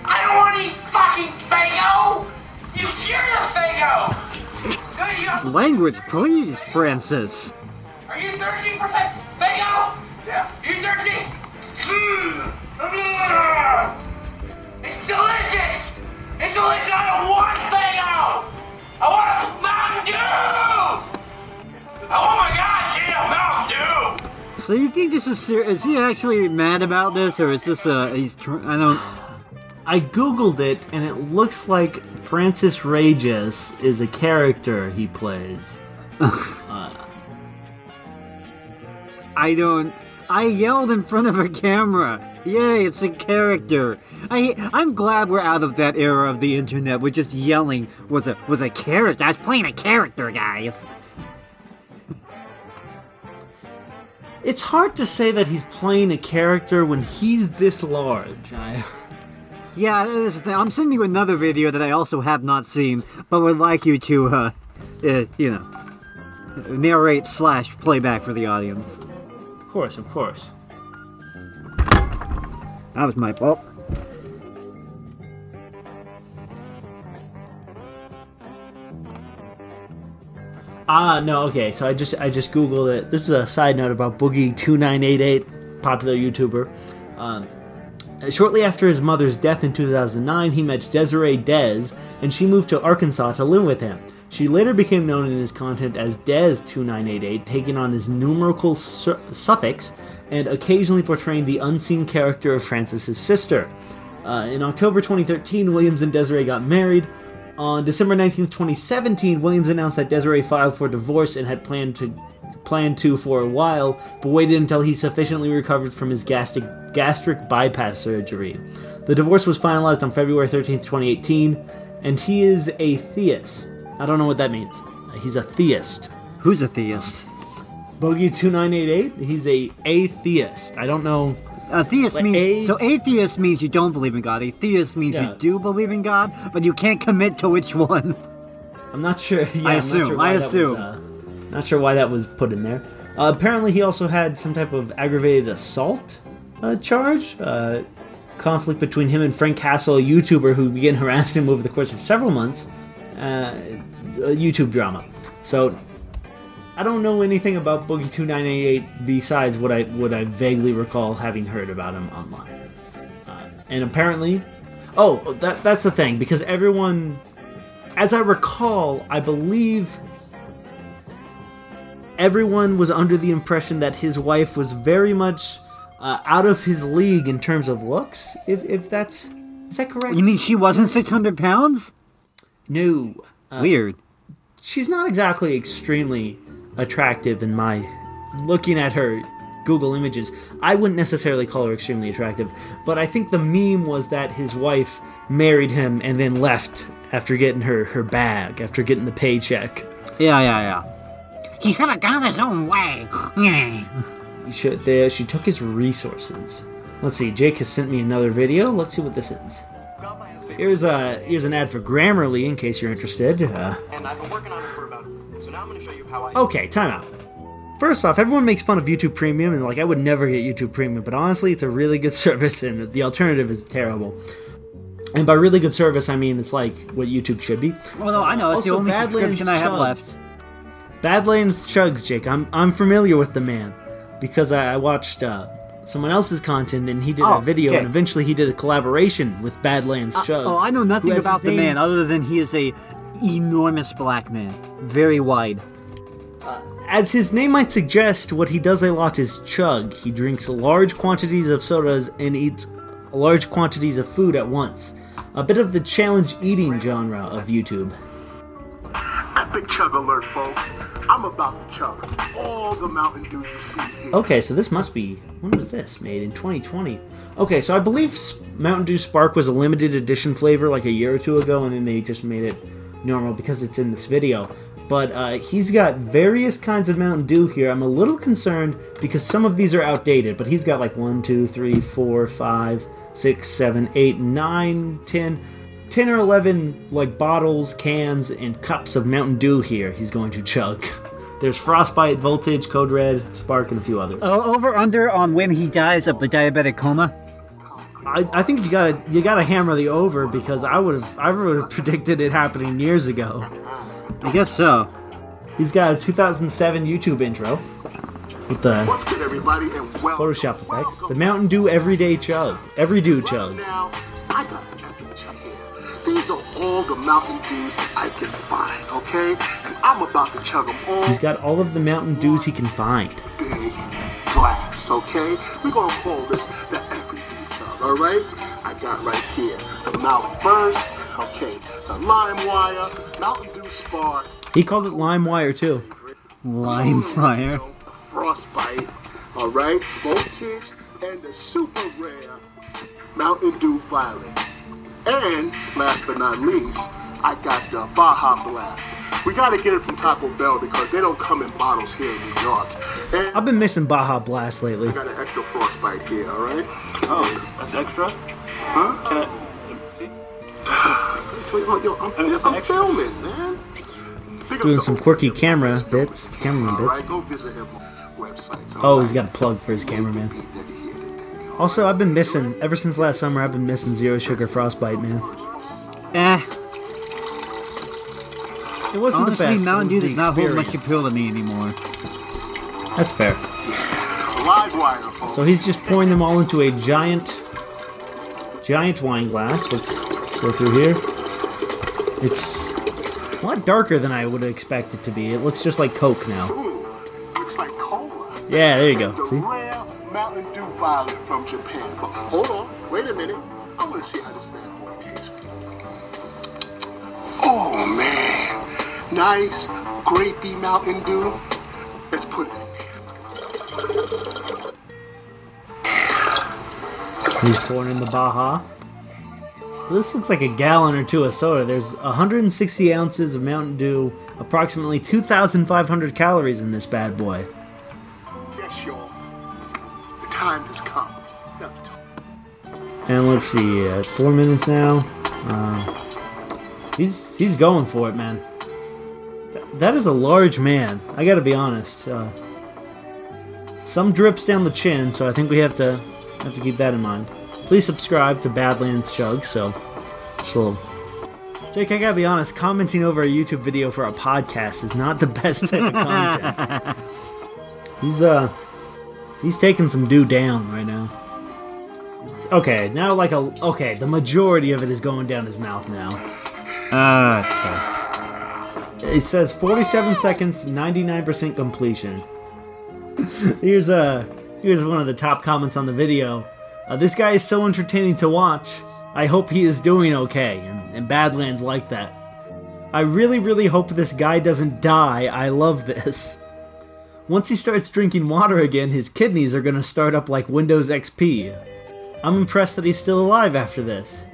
I don't want any fucking Faygo! You sure the Faygo? Good, Language, please, Francis. So you think this is ser- is he actually mad about this, or is this a he's tr- I don't. I googled it, and it looks like Francis Regis is a character he plays. I don't. I yelled in front of a camera. Yay, it's a character. I I'm glad we're out of that era of the internet where just yelling was a was a character. I was playing a character, guys. It's hard to say that he's playing a character when he's this large. I, Yeah, that is the thing. I'm sending you another video that I also have not seen, but would like you to, uh, uh you know, narrate slash playback for the audience. of course, of course. That was my fault. Ah, no, okay. So I just I just googled it. This is a side note about Boogie two nine eight eight, popular YouTuber. Um, shortly after his mother's death in 2009, he met Desiree Dez, and she moved to Arkansas to live with him. She later became known in his content as Dez2988, taking on his numerical su- suffix and occasionally portraying the unseen character of Francis's sister. Uh, in October 2013, Williams and Desiree got married. On December 19, 2017, Williams announced that Desiree filed for divorce and had planned to planned to for a while, but waited until he sufficiently recovered from his gastric gastric bypass surgery. The divorce was finalized on February 13, 2018, and he is a theist. I don't know what that means. He's a theist. Who's a theist? Boogie2988, he's a atheist. I don't know. A theist Like means a- so. Atheist means you don't believe in God. A theist means Yeah. you do believe in God, but you can't commit to which one. I'm not sure. Yeah, I'm assume, sure I that was, assume. uh, not sure why that was put in there. Uh, apparently, he also had some type of aggravated assault uh, charge. Uh, conflict between him and Frank Castle, a YouTuber who began harassing him over the course of several months. Uh, a YouTube drama. So, I don't know anything about Boogie Two Nine Eight Eight besides what I what I vaguely recall having heard about him online. Uh, and apparently, oh, that that's the thing because everyone as I recall, I believe everyone was under the impression that his wife was very much uh, out of his league in terms of looks. If, if that's is that correct? You mean she wasn't six hundred pounds? No, uh, Weird. she's not exactly extremely attractive in my looking at her Google images. I wouldn't necessarily call her extremely attractive, but I think the meme was that his wife married him and then left after getting her her bag, after getting the paycheck. Yeah, yeah, yeah. He could have gone his own way. Yeah. She, they, she took his resources. Let's see. Jake has sent me another video. Let's see what this is. Here's a here's an ad for Grammarly in case you're interested. Uh, And I've been working on it for about. So now I'm going to show you how I. okay, timeout. First off, everyone makes fun of YouTube Premium and like I would never get YouTube Premium, but honestly, it's a really good service and the alternative is terrible. And by really good service, I mean it's like what YouTube should be. Well, no, I know. It's the Also, only Badlands subscription I have Chugs. left. Badlands Chugs, Jake. I'm I'm familiar with the man because I, I watched uh, someone else's content and he did Oh, a video okay. and eventually he did a collaboration with Badlands Chugs. Oh, I know nothing about the name- man other than he is a enormous black man, very wide. Uh, as his name might suggest, what he does a lot is chug. He drinks large quantities of sodas and eats large quantities of food at once. A bit of the challenge eating genre of YouTube. Epic chug alert, folks. I'm about to chug all the Mountain Dew you see here. Okay, so this must be when was this made in 2020? Okay, so I believe Mountain Dew Spark was a limited edition flavor like a year or two ago, and then they just made it normal because it's in this video. but uh, he's got various kinds of Mountain Dew here. I'm a little concerned because some of these are outdated, but he's got like one, two, three, four, five, six, seven, eight, nine, ten. 10 or 11 like bottles, cans, and cups of Mountain Dew here he's going to chug. There's Frostbite, Voltage, Code Red, Spark, and a few others. Oh, over under on when he dies of the diabetic coma. I, I think you gotta you gotta hammer the over because I would have I would have predicted it happening years ago. I guess so. He's got a 2007 YouTube intro with the What's good, everybody, and welcome. Photoshop effects. The Mountain Dew Everyday Chug, Every Dew Chug. Now, I got a temperature here. These are all the Mountain Dews I can find, okay? And I'm about to chug them all He's got all of the Mountain Dews he can find. big glass, okay? We're gonna call this the Every Dew Chug, alright? I got right here the Mountain Burst, okay, the Lime Wire, Mountain Dew Spark, He called it LimeWire too. LimeWire. Frostbite, alright? Voltage, and the super rare Mountain Dew Violet. And last but not least, I got the Baja Blast. We gotta get it from Taco Bell because they don't come in bottles here in New York. And I've been missing Baja Blast lately. I got an extra Frostbite here, alright? Oh, that's extra? Huh? Can I see? Wait, hold- yo, I'm, that's I'm extra. filming, man. Pick Doing some quirky camera bits, cameraman bits. Alright, go visit him websites. Oh, he's got a plug for his cameraman. Also, I've been missing ever since last summer. I've been missing zero sugar frostbite, man. Eh, It wasn't honestly, the best. Mountain Dew was does not hold much appeal to me anymore. That's fair. Live wire, folks. So he's just pouring them all into a giant, giant wine glass. Let's, let's go through here. It's a lot darker than I would expect it to be. It looks just like Coke now. Ooh, looks like cola. Yeah, there you go. The See? rare Mountain Dew Violet from Japan. But hold on, wait a minute. I want to see how this bad boy tastes. Oh man, nice grapey Mountain Dew. Let's put it in there. He's pouring in the Baja. This looks like a gallon or two of soda. There's 160 ounces of Mountain Dew, approximately 2,500 calories in this bad boy. Yes, y'all. The time has come. And let's see, uh, four minutes now. Uh, he's he's going for it, man. Th- that is a large man. I got to be honest. Uh, some drips down the chin, so I think we have to have to keep that in mind. Please subscribe to Badlands Chug. So, little. Jake, I gotta be honest. Commenting over a YouTube video for a podcast is not the best type of content. he's uh, he's taking some dew down right now. Okay, now like a okay, the majority of it is going down his mouth now. Uh, It says 47 seconds, 99% completion. here's uh here's one of the top comments on the video. Uh, this guy is so entertaining to watch. I hope he is doing okay, and, and Badlands like that. I really, really hope this guy doesn't die. I love this. Once he starts drinking water again, his kidneys are gonna start up like Windows XP. I'm impressed that he's still alive after this.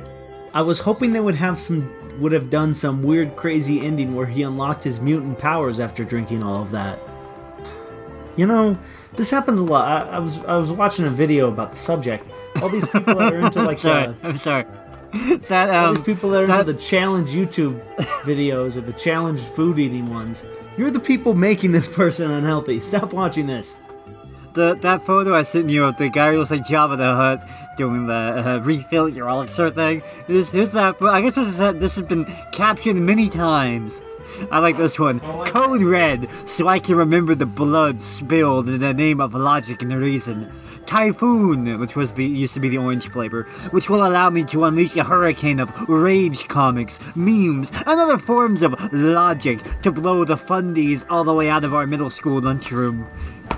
I was hoping they would have some would have done some weird crazy ending where he unlocked his mutant powers after drinking all of that. You know, this happens a lot. I, I was I was watching a video about the subject. All these people that are into like sorry, the I'm sorry. That all um, these people that are that- into the challenge YouTube videos or the challenge food eating ones. You're the people making this person unhealthy. Stop watching this. That photo I sent you of the guy who looks like Jabba the Hutt doing the uh, refill your elixir thing. Here's, here's that. I guess this is this has been captured many times. I like this one. Code red, so I can remember the blood spilled in the name of logic and reason. Typhoon, which was the used to be the orange flavor, which will allow me to unleash a hurricane of rage comics, memes, and other forms of logic to blow the fundies all the way out of our middle school lunchroom.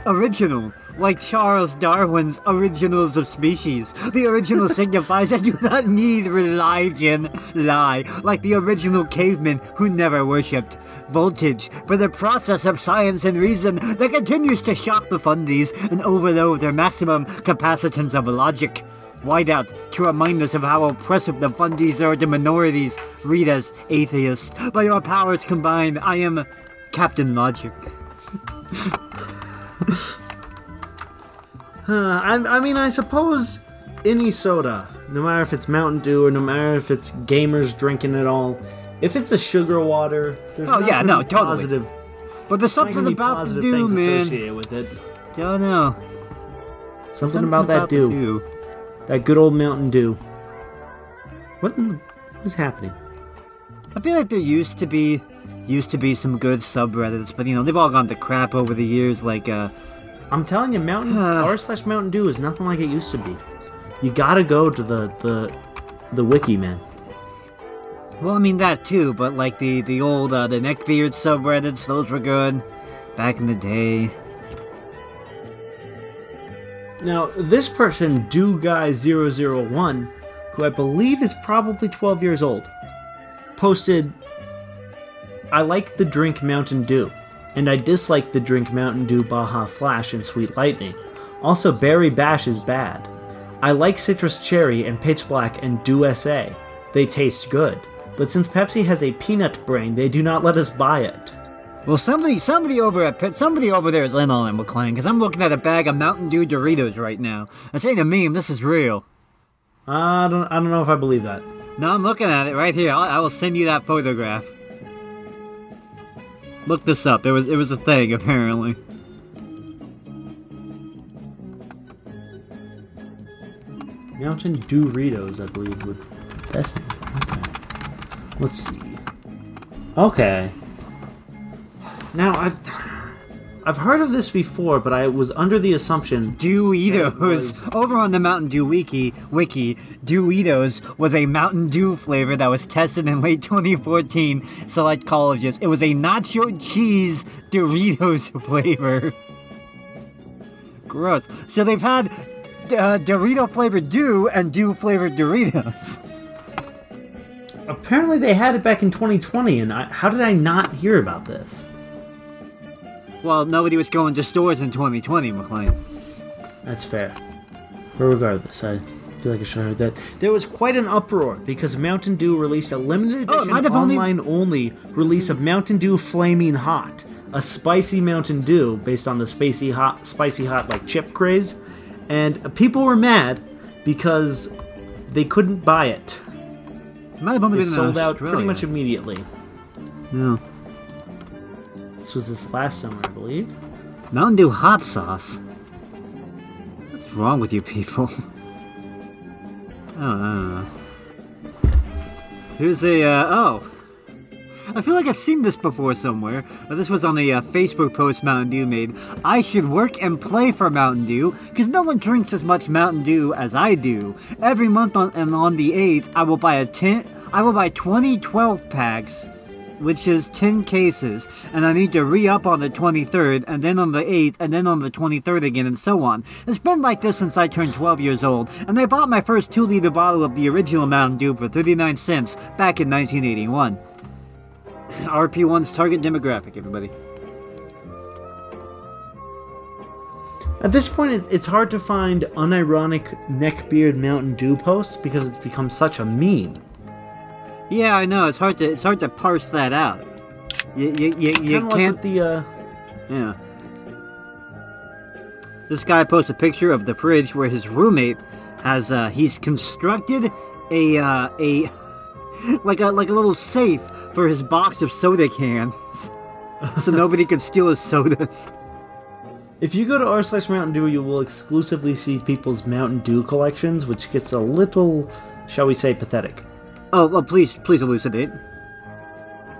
Original. Like Charles Darwin's Originals of Species. The original signifies I do not need religion. Lie. Like the original cavemen who never worshipped. Voltage. For the process of science and reason that continues to shock the fundies and overload their maximum capacitance of logic. Whiteout to remind us of how oppressive the fundies are to minorities. Read as atheist. By your powers combined, I am Captain Logic. Uh, I, I mean, I suppose any soda, no matter if it's Mountain Dew or no matter if it's gamers drinking it all, if it's a sugar water, there's Oh, yeah, no, totally. positive, But there's something about the dew, things man. associated with it. Don't know. Something, about that dew, dew. that good old Mountain Dew. What in the, what is happening? I feel like there used to be used to be some good subreddits, but you know they've all gone to crap over the years. Like uh, I'm telling you, Mountain r slash Mountain Dew is nothing like it used to be. You gotta go to the the the wiki, man. well, I mean that too, but like the the old uh, the neckbeard subreddits, those were good back in the day. Now, this person, Do Guy 001, who I believe is probably 12 years old, posted I like the drink Mountain Dew, and I dislike the drink Mountain Dew Baja Flash and Sweet Lightning. Also, Berry Bash is bad. I like Citrus Cherry and Pitch Black and Dew SA. They taste good. But since Pepsi has a peanut brain, they do not let us buy it. Well, somebody somebody over at Pit- somebody over there is in on it, McLean, because I'm looking at a bag of Mountain Dew Doritos right now. I say to meme, this is real. I don't, I don't know if I believe that. No, I'm looking at it right here. I'll, I will send you that photograph. Look this up. It was it was a thing apparently. Mountain Doritos, I believe, would best. Okay. Let's see. Okay. Now I've I've heard of this before, but I was under the assumption. Doritos was- over on the Mountain Dew wiki wiki. Doritos was a Mountain Dew flavor that was tested in late 2014 select colleges. It was a nacho cheese Doritos flavor. Gross. So they've had uh, Dorito flavored Dew and Dew flavored Doritos. Apparently, they had it back in 2020, and I, how did I not hear about this? Well, nobody was going to stores in 2020, McLean. That's fair. But regardless, I feel like I should have heard that. There was quite an uproar because Mountain Dew released a limited Oh, edition have only- online only release of Mountain Dew Flaming Hot, a spicy Mountain Dew based on the spicy hot, spicy hot like chip craze, and people were mad because they couldn't buy it. It might have only It been sold out pretty much immediately. Yeah. This was this last summer, I believe. Mountain Dew hot sauce. What's wrong with you people? I don't, I don't know. Here's a uh, oh. I feel like I've seen this before somewhere. Uh, this was on a uh, Facebook post Mountain Dew made. I should work and play for Mountain Dew because no one drinks as much Mountain Dew as I do. Every month on and on the 8th, I will buy a 10 I will buy 20 12 packs which is 10 cases, and I need to re up on the 23rd, and then on the 8th, and then on the 23rd again, and so on. It's been like this since I turned 12 years old, and I bought my first 2 liter bottle of the original Mountain Dew for 39 cents back in 1981. RP1's target demographic, everybody. At this point, it's- hard to find unironic neckbeard Mountain Dew posts because it's become such a meme. Yeah, I know, it's hard to, it's hard to parse that out. You, you, you, you like can't. with the uh, Yeah. This guy posts a picture of the fridge where his roommate has uh he's constructed a uh a like a like a little safe for his box of soda cans. so nobody can steal his sodas. If you go to r slash Mountain Dew, you will exclusively see people's Mountain Dew collections, which gets a little, shall we say, pathetic. Oh well please please elucidate.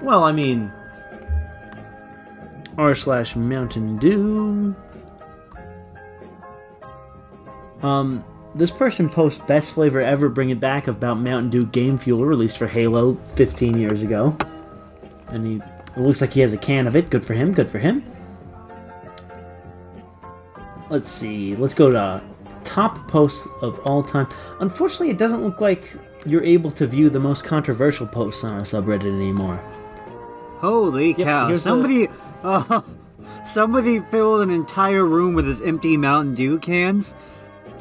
Well, I mean, r slash Mountain Dew. Um, this person posts best flavor ever, bring it back about Mountain Dew Game Fuel released for Halo 15 years ago, and he it looks like he has a can of it. Good for him. Good for him. Let's see. Let's go to top posts of all time. Unfortunately, it doesn't look like you're able to view the most controversial posts on a subreddit anymore. Holy cow! here's the- Somebody, oh, somebody filled an entire room with his empty Mountain Dew cans.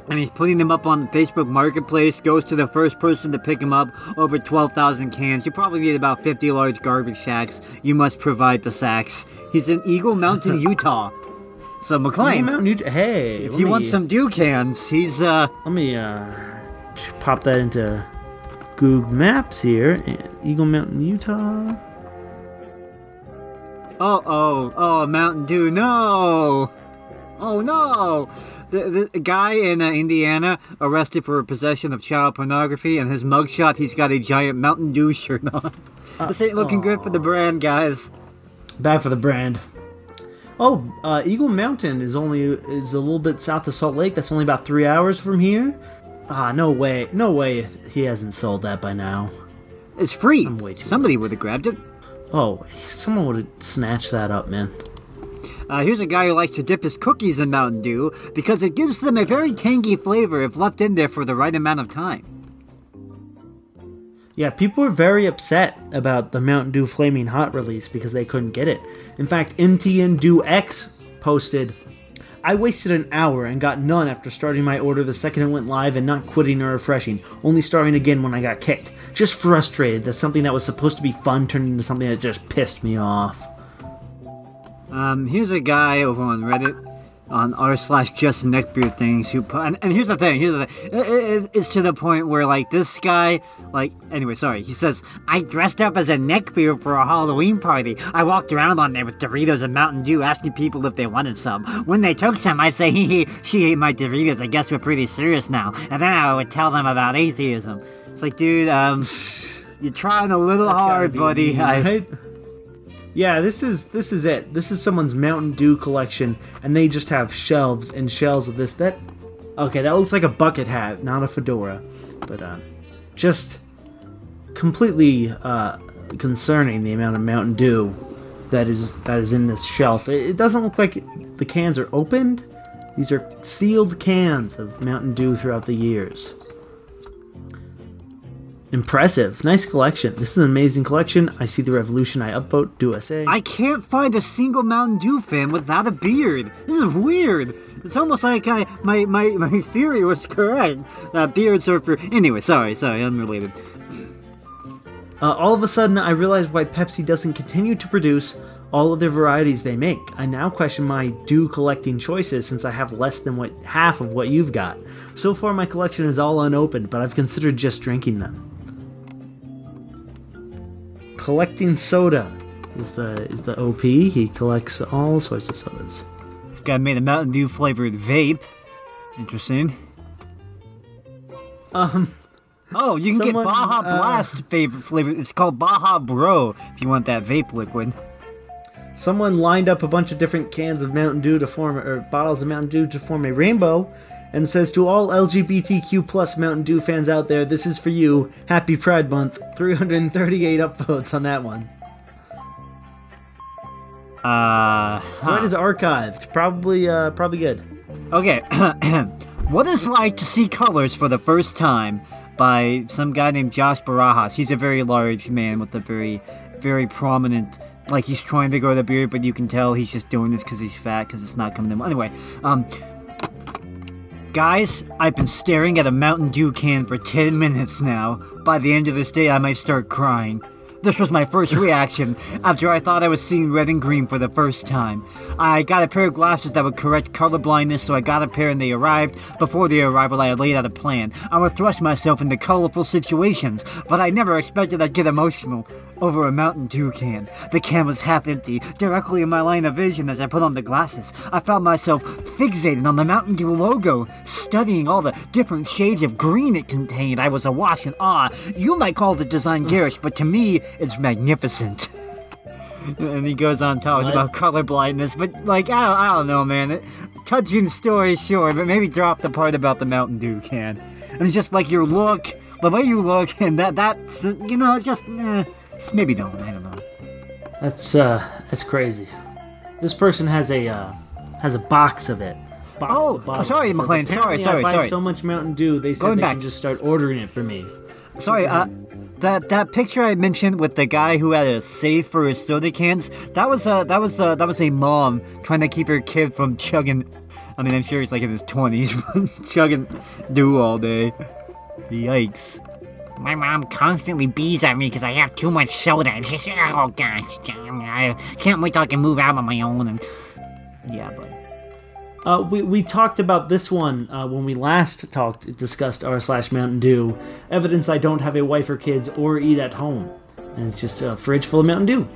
and he's putting them up on the Facebook Marketplace. Goes to the first person to pick them up. Over 12,000 cans. You probably need about 50 large garbage sacks. You must provide the sacks. He's in Eagle Mountain, Utah. So Hey, McLean, Mountain Dew. Hey, if let you me- want some dew cans, he's uh. Let me uh, pop that into Google Maps here. Eagle Mountain, Utah. Oh oh oh Mountain Dew. No. Oh no. The, the guy in uh, Indiana arrested for possession of child pornography, and his mugshot, he's got a giant Mountain Dew shirt on. this ain't looking good for the brand, guys. Bad for the brand. Oh, uh, Eagle Mountain is only is a little bit south of Salt Lake. That's only about three hours from here. Ah, no way, no way. He hasn't sold that by now. It's free. way too Somebody would have grabbed it. Oh, someone would have snatched that up, man. Uh, here's a guy who likes to dip his cookies in Mountain Dew because it gives them a very tangy flavor if left in there for the right amount of time. Yeah, people were very upset about the Mountain Dew Flaming Hot release because they couldn't get it. In fact, MTN Dew X posted, I wasted an hour and got none after starting my order the second it went live and not quitting or refreshing, only starting again when I got kicked. Just frustrated that something that was supposed to be fun turned into something that just pissed me off. Um, here's a guy over on Reddit on r slash just neckbeard things who put, and, and here's the thing, here's the thing, it, it- it's to the point where like this guy, like anyway, sorry, he says I dressed up as a neckbeard for a Halloween party. I walked around on there with Doritos and Mountain Dew, asking people if they wanted some. When they took some, I'd say, hee hee, she ate my Doritos. I guess we're pretty serious now. And then I would tell them about atheism. it's like, dude, um, you're trying a little hard, buddy. I, Right? Yeah, this is this is it. This is someone's Mountain Dew collection, and they just have shelves and shelves of this. That okay, that looks like a bucket hat, not a fedora, but uh, just completely uh, concerning the amount of Mountain Dew that is that is in this shelf. It, it doesn't look like the cans are opened. These are sealed cans of Mountain Dew throughout the years. Impressive. Nice collection. This is an amazing collection. I see the revolution. I upvote. Do SA. I can't find a single Mountain Dew fan without a beard. This is weird. It's almost like I, my, my, my theory was correct. That beards are for. Anyway, sorry, sorry, unrelated. Uh, all of a sudden, I realized why Pepsi doesn't continue to produce all of the varieties they make. I now question my dew collecting choices since I have less than what half of what you've got. So far, my collection is all unopened, but I've considered just drinking them. Collecting soda is the is the OP. He collects all sorts of sodas. This guy made a Mountain Dew flavored vape. Interesting. Um, Oh, you can Someone, get Baja uh, Blast favorite flavor. It's called Baja Bro if you want that vape liquid. Someone lined up a bunch of different cans of Mountain Dew to form, or bottles of Mountain Dew to form a rainbow, and says to all LGBTQ plus Mountain Dew fans out there, this is for you. Happy Pride Month. 338 upvotes on that one. Uh, Thread is archived. Probably, uh, probably good. okay. what is it like to see colors for the first time by some guy named Josh Barajas? He's a very large man with a very, very prominent. Like he's trying to grow the beard, but you can tell he's just doing this because he's fat, because it's not coming to him. Anyway, um, Guys, I've been staring at a Mountain Dew can for 10 minutes now. By the end of this day, I might start crying. This was my first reaction after I thought I was seeing red and green for the first time. I got a pair of glasses that would correct color blindness, so I got a pair and they arrived. Before their arrival, I had laid out a plan. I would thrust myself into colorful situations, but I never expected I'd get emotional over a Mountain Dew can. The can was half empty, directly in my line of vision as I put on the glasses. I found myself fixated on the Mountain Dew logo, studying all the different shades of green it contained. I was awash in awe. You might call the design garish, but to me, it's magnificent. And he goes on talking What? about color blindness, but like I don't, I don't know, man. It, touching story, sure, but maybe drop the part about the Mountain Dew can. And it's just like your look, the way you look, and that that's you know, just eh, maybe don't. I don't know. That's, uh, that's crazy. This person has a, uh, has a box of it. Box Oh, of sorry, McLean, sorry, "Apparently sorry, I buy sorry." so much Mountain Dew, they said Going they back. can just start ordering it for me. Sorry, uh, that that picture I mentioned with the guy who had a safe for his soda cans, that was uh, that was uh, that was a mom trying to keep her kid from chugging I mean, I'm sure he's like in his 20s, chugging dew all day. Yikes. My mom constantly bees at me because I have too much soda. And she's oh gosh, damn, I can't wait till I can move out on my own. And Yeah, but. Uh, we, we talked about this one uh, when we last talked, discussed r slash Mountain Dew. Evidence I don't have a wife or kids or eat at home. And it's just a fridge full of Mountain Dew.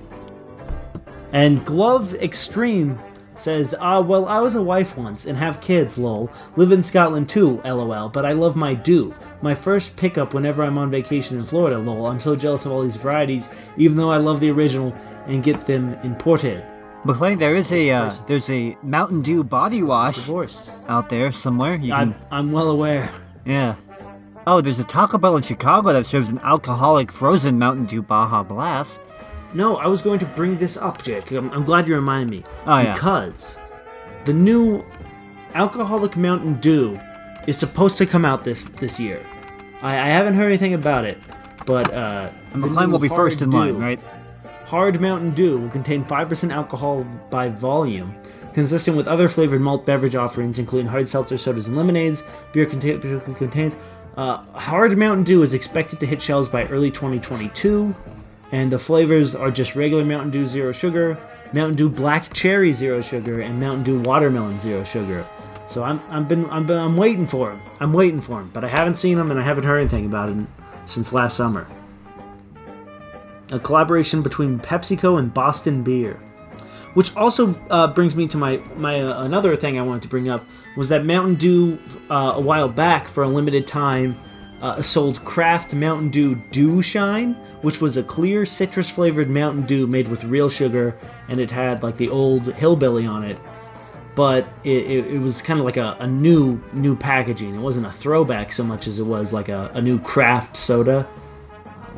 And Glove Extreme says, Ah, well, I was a wife once and have kids, lol. Live in Scotland too, lol, but I love my Dew. My first pickup whenever I'm on vacation in Florida, lol. I'm so jealous of all these varieties, even though I love the original and get them imported. McLean, there is a uh, there's a Mountain Dew body wash Divorced. out there somewhere. You can, I'm, I'm well aware. yeah. Oh, there's a Taco Bell in Chicago that serves an alcoholic frozen Mountain Dew Baja Blast. No, I was going to bring this up, Jake. I'm, I'm glad you reminded me. Oh, yeah. Because the new alcoholic Mountain Dew is supposed to come out this this year. I, I haven't heard anything about it, but uh, And McLean will be first in Hard line, right? Hard Mountain Dew will contain 5% alcohol by volume, consistent with other flavored malt beverage offerings, including hard seltzer sodas and lemonades. Beer contain- contains. Uh, hard Mountain Dew is expected to hit shelves by early 2022, and the flavors are just regular Mountain Dew Zero Sugar, Mountain Dew Black Cherry Zero Sugar, and Mountain Dew Watermelon Zero Sugar. So I'm I'm been I'm, been, I'm waiting for them. I'm waiting for them, but I haven't seen them and I haven't heard anything about it since last summer a collaboration between PepsiCo and Boston Beer. Which also uh, brings me to my my uh, another thing I wanted to bring up was that Mountain Dew uh, a while back for a limited time uh, sold craft Mountain Dew Dew Shine, which was a clear citrus flavored Mountain Dew made with real sugar, and it had like the old hillbilly on it. But it, it, it was kind of like a, a new new packaging. It wasn't a throwback so much as it was like a, a new craft soda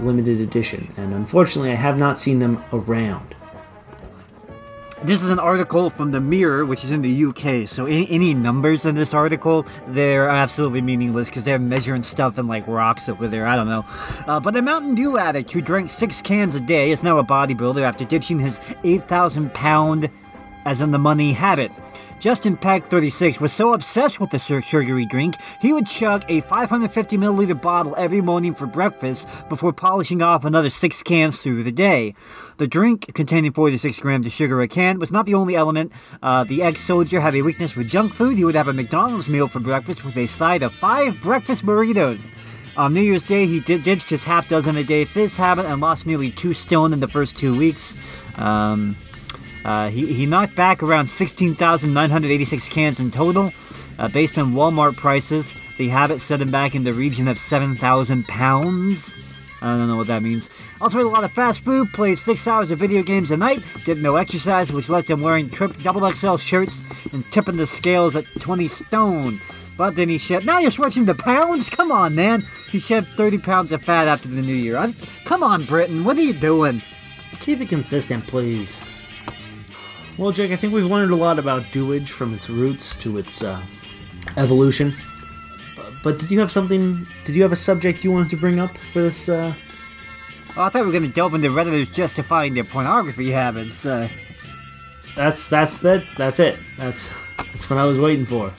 limited edition, and unfortunately, I have not seen them around. This is an article from the Mirror, which is in the UK. So any, any numbers in this article, they're absolutely meaningless because they're measuring stuff in like rocks over there. I don't know. Uh, but a Mountain Dew addict who drank six cans a day is now a bodybuilder after ditching his 8,000 pound, as in the money, habit. Justin Peck, 36, was so obsessed with the sugary drink, he would chug a 550 milliliter bottle every morning for breakfast before polishing off another six cans through the day. The drink, containing 46 grams of sugar a can, was not the only element. Uh, the ex-soldier had a weakness for junk food. He would have a McDonald's meal for breakfast with a side of five breakfast burritos. On New Year's Day, he did ditched his half dozen a day fizz habit and lost nearly two stone in the first two weeks. Um, uh, he, he knocked back around 16,986 cans in total. Uh, based on Walmart prices, the habit set him back in the region of 7,000 pounds. I don't know what that means. Also ate a lot of fast food, played six hours of video games a night, did no exercise, which left him wearing trip double XL shirts and tipping the scales at 20 stone. But then he shed. Now you're switching to pounds? Come on, man. He shed 30 pounds of fat after the new year. I, come on, Britain. What are you doing? Keep it consistent, please. Well, Jake, I think we've learned a lot about dewage from its roots to its uh, evolution. But, but did you have something? Did you have a subject you wanted to bring up for this? Uh... Oh, I thought we were going to delve into Redditors justifying their pornography habits. Uh, That's that's that. That's it. That's that's what I was waiting for.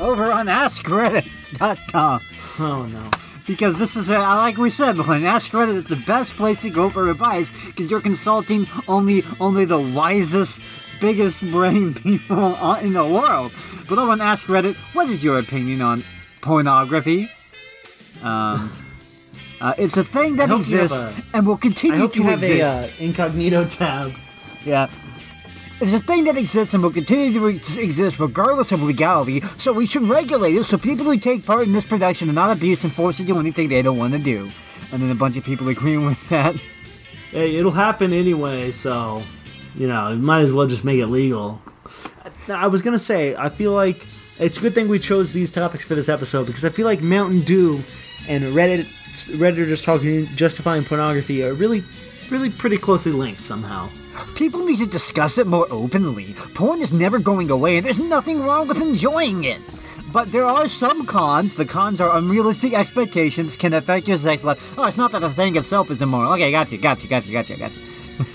over on AskReddit.com. Oh no. Because this is, uh, like we said, when Ask Reddit is the best place to go for advice because you're consulting only only the wisest, biggest brain people in the world. But over on Ask Reddit, what is your opinion on pornography? Um, uh, it's a thing that I hope you have exists a- and will continue I to exist. a uh, incognito tab. Yeah. It's a thing that exists and will continue to ex- exist regardless of legality, so we should regulate it so people who take part in this production are not abused and forced to do anything they don't want to do. And then a bunch of people agreeing with that. Hey, it'll happen anyway, so you know, might as well just make it legal. I was gonna say, I feel like it's a good thing we chose these topics for this episode because I feel like Mountain Dew and Reddit, Redditors talking justifying pornography are really, really pretty closely linked somehow. People need to discuss it more openly. Porn is never going away, and there's nothing wrong with enjoying it. But there are some cons. The cons are unrealistic expectations can affect your sex life. Oh, it's not that the thing itself is immoral. Okay, gotcha, gotcha, gotcha, gotcha, gotcha.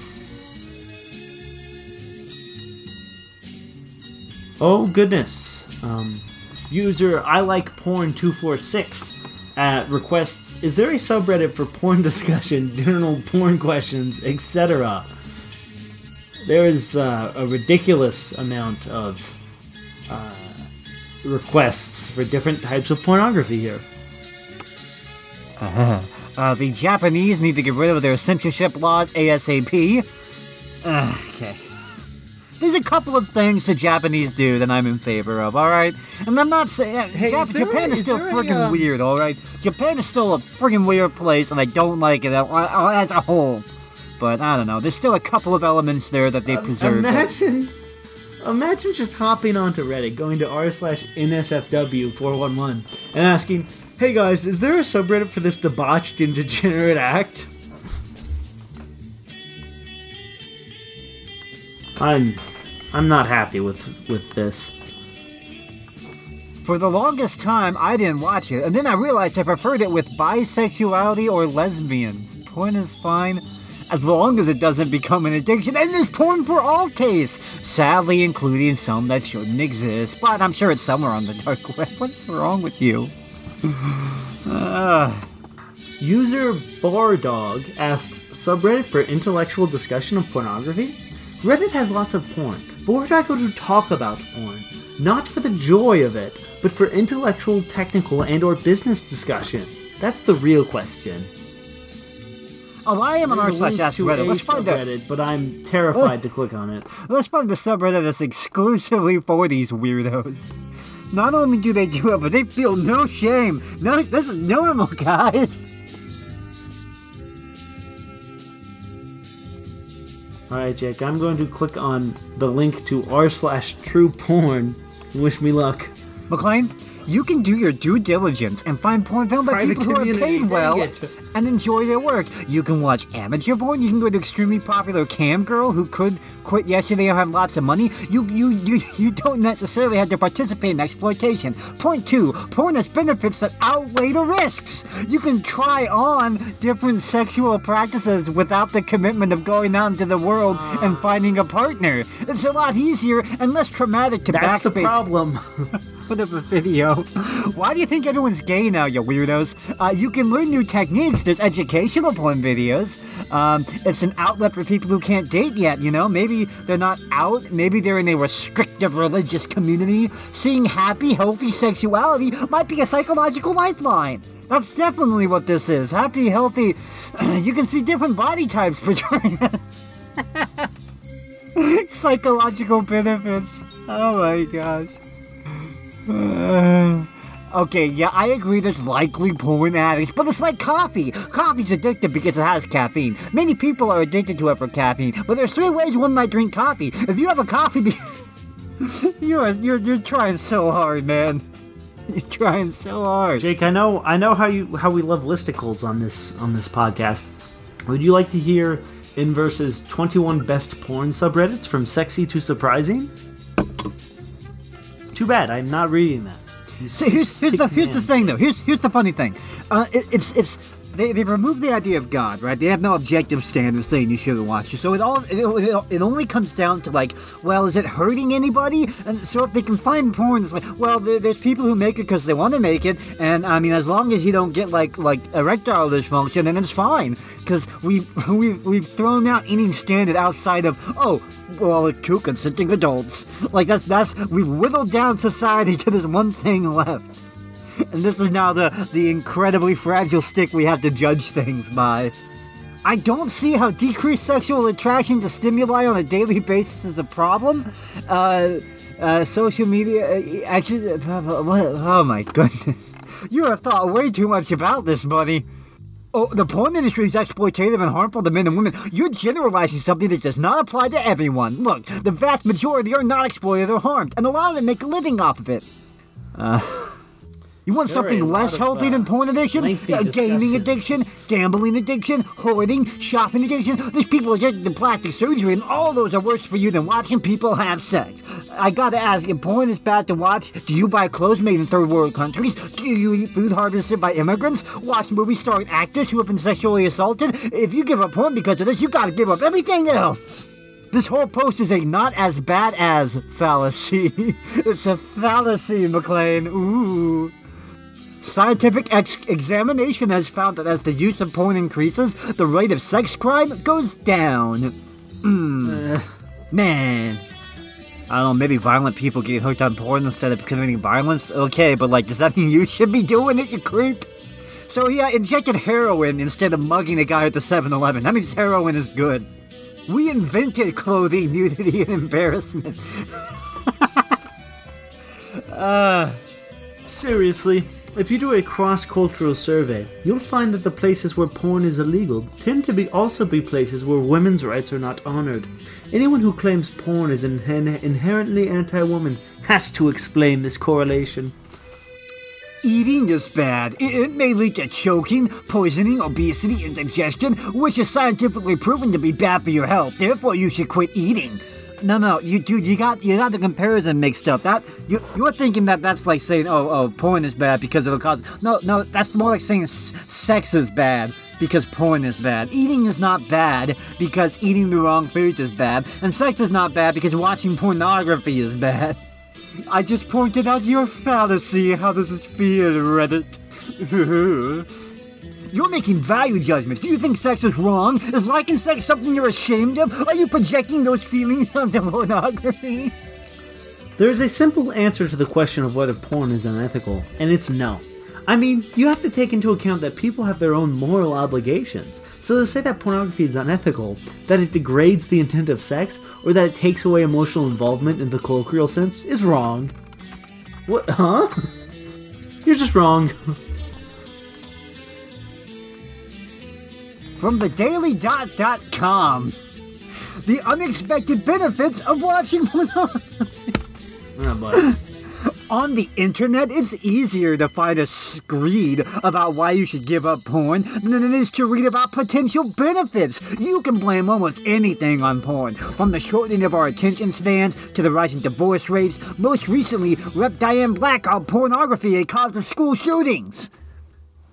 Oh goodness. Um, user I like porn two four six uh, requests: Is there a subreddit for porn discussion, general porn questions, etc.? There is uh, a ridiculous amount of uh, requests for different types of pornography here. Uh, the Japanese need to get rid of their censorship laws ASAP. Uh, okay. There's a couple of things the Japanese do that I'm in favor of, alright? And I'm not saying. Hey, Jap- is Japan a- is is still there a, friggin' uh, weird, alright? Japan is still a friggin' weird place, and I don't like it uh, uh, as a whole. But I don't know. There's still a couple of elements there that they preserve. that- Imagine, imagine just hopping onto Reddit, going to r slash nsfw four one one, and asking, "Hey guys, is there a subreddit for this debauched and degenerate act?" I'm, I'm not happy with with this. For the longest time, I didn't watch it, and then I realized I preferred it with bisexuality or lesbians. Porn is fine, as long as it doesn't become an addiction, and there's porn for all tastes, sadly including some that shouldn't exist, but I'm sure it's somewhere on the dark web. What's wrong with you? Ah. User Bardog asks subreddit for intellectual discussion of pornography. Reddit has lots of porn, but where do I go to talk about porn? Not for the joy of it, but for intellectual, technical, and/or business discussion. That's the real question. Oh, I am on r slash ask Reddit. Let's find subreddit, but I'm terrified to click on it. let's find the subreddit that's exclusively for these weirdos. Not only do they do it, but they feel no shame. No, this is normal, guys. All right, Jake, I'm going to click on the link to r slash true porn. Wish me luck. McLean, you can do your due diligence and find porn filmed by Private people who are community, paid dang well it. And enjoy their work. You can watch amateur porn. You can go to extremely popular cam girl who could quit yesterday and have lots of money. You you you you don't necessarily have to participate in exploitation. Point two, porn has benefits that outweigh the risks. You can try on different sexual practices without the commitment of going out into the world and finding a partner. It's a lot easier and less traumatic to That's the problem. put up a video. Why do you think everyone's gay now, you weirdos? Uh, you can learn new techniques. There's educational porn videos. Um, it's an outlet for people who can't date yet, you know? Maybe they're not out. Maybe they're in a restrictive religious community. Seeing happy, healthy sexuality might be a psychological lifeline. That's definitely what this is. Happy, healthy. You can see different body types portraying psychological benefits. Oh my gosh. okay, yeah, I agree there's likely porn addicts, but it's like coffee. Coffee's addictive because it has caffeine. Many people are addicted to it for caffeine, but there's three ways one might drink coffee. If you have a coffee, be- you're, you're you're trying so hard, man. You're trying so hard. Jake, I know I know how you how we love listicles on this on this podcast. Would you like to hear Inverse's 21 best porn subreddits from sexy to surprising? Too bad, I'm not reading that. See, here's, here's the here's the thing though. Here's here's the funny thing. Uh, it, it's it's they they've removed the idea of God, right? They have no objective standard saying you shouldn't watch it. So it all it, it, only comes down to like, well, is it hurting anybody? And so if they can find porn, it's like, well, there, there's people who make it because they want to make it, and I mean, as long as you don't get like like erectile dysfunction, then it's fine. Because we we we've thrown out any standard outside of oh. Well, two consenting adults. Like that's that's we whittled down society to this one thing left. And this is now the, the incredibly fragile stick we have to judge things by. I don't see how decreased sexual attraction to stimuli on a daily basis is a problem. Uh, uh, social media, uh, actually, uh, oh my goodness. You have thought way too much about this, buddy. Oh, the porn industry is exploitative and harmful to men and women. You're generalizing something that does not apply to everyone. Look, the vast majority are not exploited or harmed, and a lot of them make a living off of it. Uh, you want There something less of, healthy uh, than porn addiction? lengthy Uh, gaming addiction, gambling addiction, hoarding, shopping addiction. These people addicted to plastic surgery, and all those are worse for you than watching people have sex. I gotta ask, if porn is bad to watch, do you buy clothes made in third world countries? Do you eat food harvested by immigrants? Watch movies starring actors who have been sexually assaulted? If you give up porn because of this, you gotta give up everything else. This whole post is a not as bad as fallacy. it's a fallacy, McLean. Ooh. Scientific ex- examination has found that as the use of porn increases, the rate of sex crime goes down. Hmm. Man. I don't know, maybe violent people get hooked on porn instead of committing violence? Okay, but like, does that mean you should be doing it, you creep? So he uh, injected heroin instead of mugging a guy at the 7 Eleven. That means heroin is good. We invented clothing, nudity, and embarrassment. uh, Seriously, if you do a cross-cultural survey, you'll find that the places where porn is illegal tend to be also be places where women's rights are not honored. Anyone who claims porn is inhe- inherently anti-woman has to explain this correlation. eating is bad. It may lead to choking, poisoning, obesity, indigestion, which is scientifically proven to be bad for your health. Therefore, you should quit eating. No, no, you dude, you got you got the comparison mixed up. That you you're thinking that that's like saying, oh, oh, porn is bad because of a cause. No, no, that's more like saying s- sex is bad because porn is bad. Eating is not bad because eating the wrong foods is bad, and sex is not bad because watching pornography is bad. I just pointed out your fallacy. How does it feel, Reddit? You're making value judgments. Do you think sex is wrong? Is liking sex something you're ashamed of? Are you projecting those feelings onto pornography? There is a simple answer to the question of whether porn is unethical, and it's no. I mean, you have to take into account that people have their own moral obligations. So to say that pornography is unethical, that it degrades the intent of sex, or that it takes away emotional involvement in the colloquial sense is wrong. What? Huh? You're just wrong. From the dailydot.com. The unexpected benefits of watching pornography. Oh. On the internet, it's easier to find a screed about why you should give up porn than it is to read about potential benefits. You can blame almost anything on porn, from the shortening of our attention spans to the rising divorce rates. Most recently, Rep. Diane Black called pornography a cause of school shootings.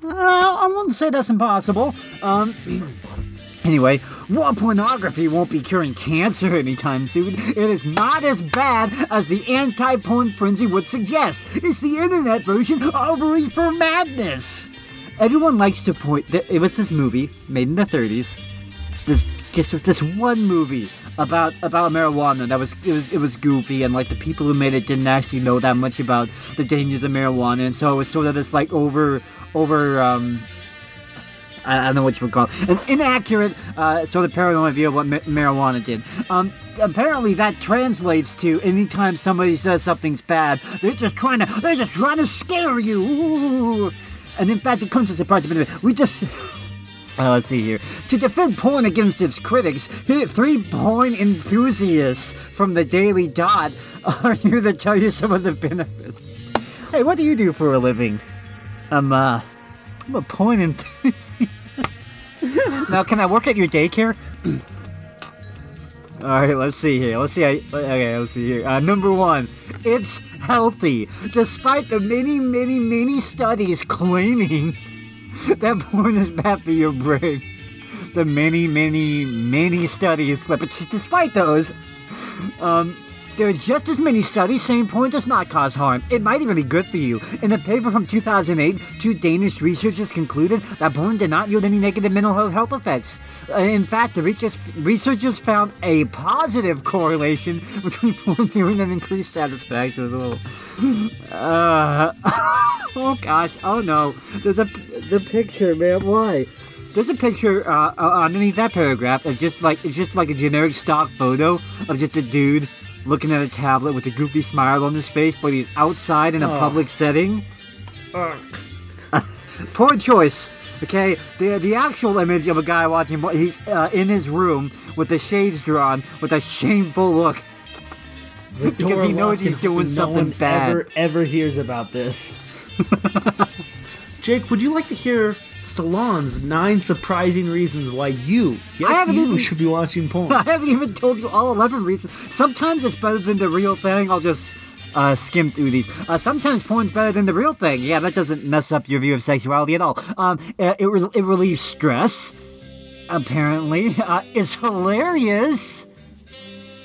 Uh, I wouldn't say that's impossible. Um, Anyway, raw pornography won't be curing cancer anytime soon. It is not as bad as the anti porn frenzy would suggest. It's the internet version of Reefer Madness. Everyone likes to point that it was this movie made in the 30s. This just this one movie about about marijuana that was it was it was goofy and like the people who made it didn't actually know that much about the dangers of marijuana and so it was sort of this like over over um I I don't know what you would call it. An inaccurate uh, sort of paranoid view of what ma- marijuana did. Um, apparently, that translates to anytime somebody says something's bad, they're just trying to they're just trying to scare you. Ooh. And in fact, it comes as a surprise. We just. Uh, let's see here. To defend porn against its critics, three porn enthusiasts from the Daily Dot are here to tell you some of the benefits. Hey, what do you do for a living? I'm, uh, I'm a porn enthusiast. now, can I work at your daycare? All right, let's see here. Let's see. How, okay, let's see here. Uh, number one, it's healthy, despite the many, many, many studies claiming that porn is bad for your brain. The many, many, many studies, but despite those, um, there are just as many studies saying porn does not cause harm. It might even be good for you. In a paper from 2008, two Danish researchers concluded that porn did not yield any negative mental health effects. Uh, in fact, the research- researchers found a positive correlation between porn viewing and increased satisfaction. Uh, oh gosh, oh no. There's a the picture, man. Why? There's a picture uh, uh, underneath that paragraph. It's just like it's just like a generic stock photo of just a dude looking at a tablet with a goofy smile on his face, but he's outside in a Ugh. public setting. Poor choice. Okay, the the actual image of a guy watching, but he's uh, in his room with the shades drawn, with a shameful look. Because he knows he's doing no something bad. Ever, ever hears about this? Jake, would you like to hear Salon's nine surprising reasons why you, yes, haven't you even- should be watching porn? I haven't even told you all 11 reasons. Sometimes it's better than the real thing. I'll just uh, skim through these. Uh, sometimes porn's better than the real thing. Yeah, that doesn't mess up your view of sexuality at all. Um, uh, it, re- it relieves stress, apparently. Uh, it's hilarious.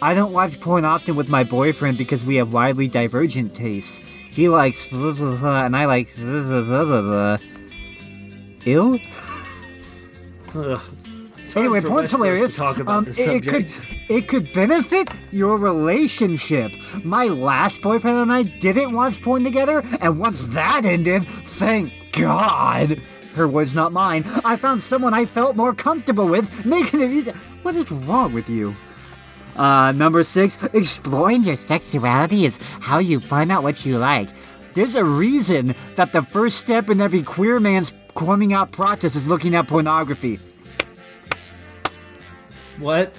I don't watch porn often with my boyfriend because we have widely divergent tastes. He likes blah, blah, blah, and I like blah, blah, blah, blah, blah. Ew? Ugh. Anyway, porn's hilarious. Talk about Um, this it, it could it could benefit your relationship. My last boyfriend and I didn't watch porn together, and once that ended, thank God. Her words, not mine. I found someone I felt more comfortable with, making it easy. What is wrong with you? Uh, number six, exploring your sexuality is how you find out what you like. There's a reason that the first step in every queer man's coming out process is looking at pornography. What?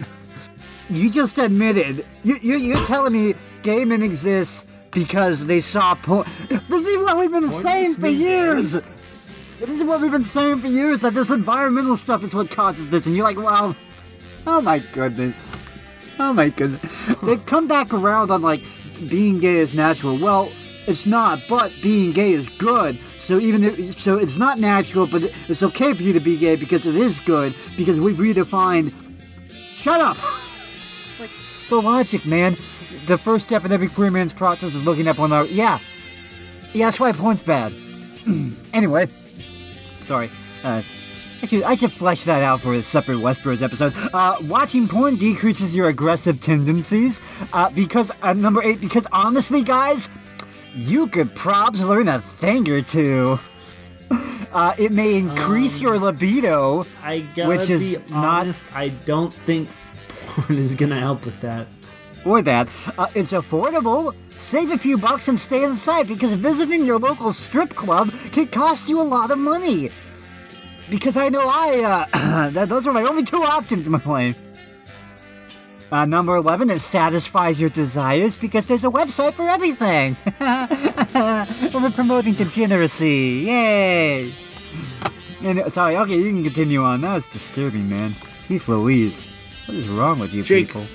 You just admitted. You, you, you're telling me gay men exist because they saw porn. This is what we've been saying for years. This is what we've been saying for years that this environmental stuff is what causes this, and you're like, well, oh my goodness, oh my goodness. They've come back around on like being gay is natural. Well, it's not, but being gay is good. So even if, so, it's not natural, but it's okay for you to be gay because it is good because we've redefined. Shut up. Like the logic, man. The first step in every queer man's process is looking up on our yeah. Yeah, that's why porn's bad. anyway, sorry. Uh, I should, I should flesh that out for a separate West Bros episode. Uh, watching porn decreases your aggressive tendencies. Uh, because uh, number eight. Because honestly, guys, you could probs learn a thing or two. Uh, it may increase your libido. Which is not-. I don't think porn is gonna help with that. or that. Uh, it's affordable. Save a few bucks and stay inside because visiting your local strip club can cost you a lot of money. Because I know I, uh, those are my only two options, McLean. Uh, number 11, it satisfies your desires because there's a website for everything. We're promoting degeneracy. Yay! And, uh, sorry, okay, you can continue on. That was disturbing, man. Jeez Louise. What is wrong with you Jake. people?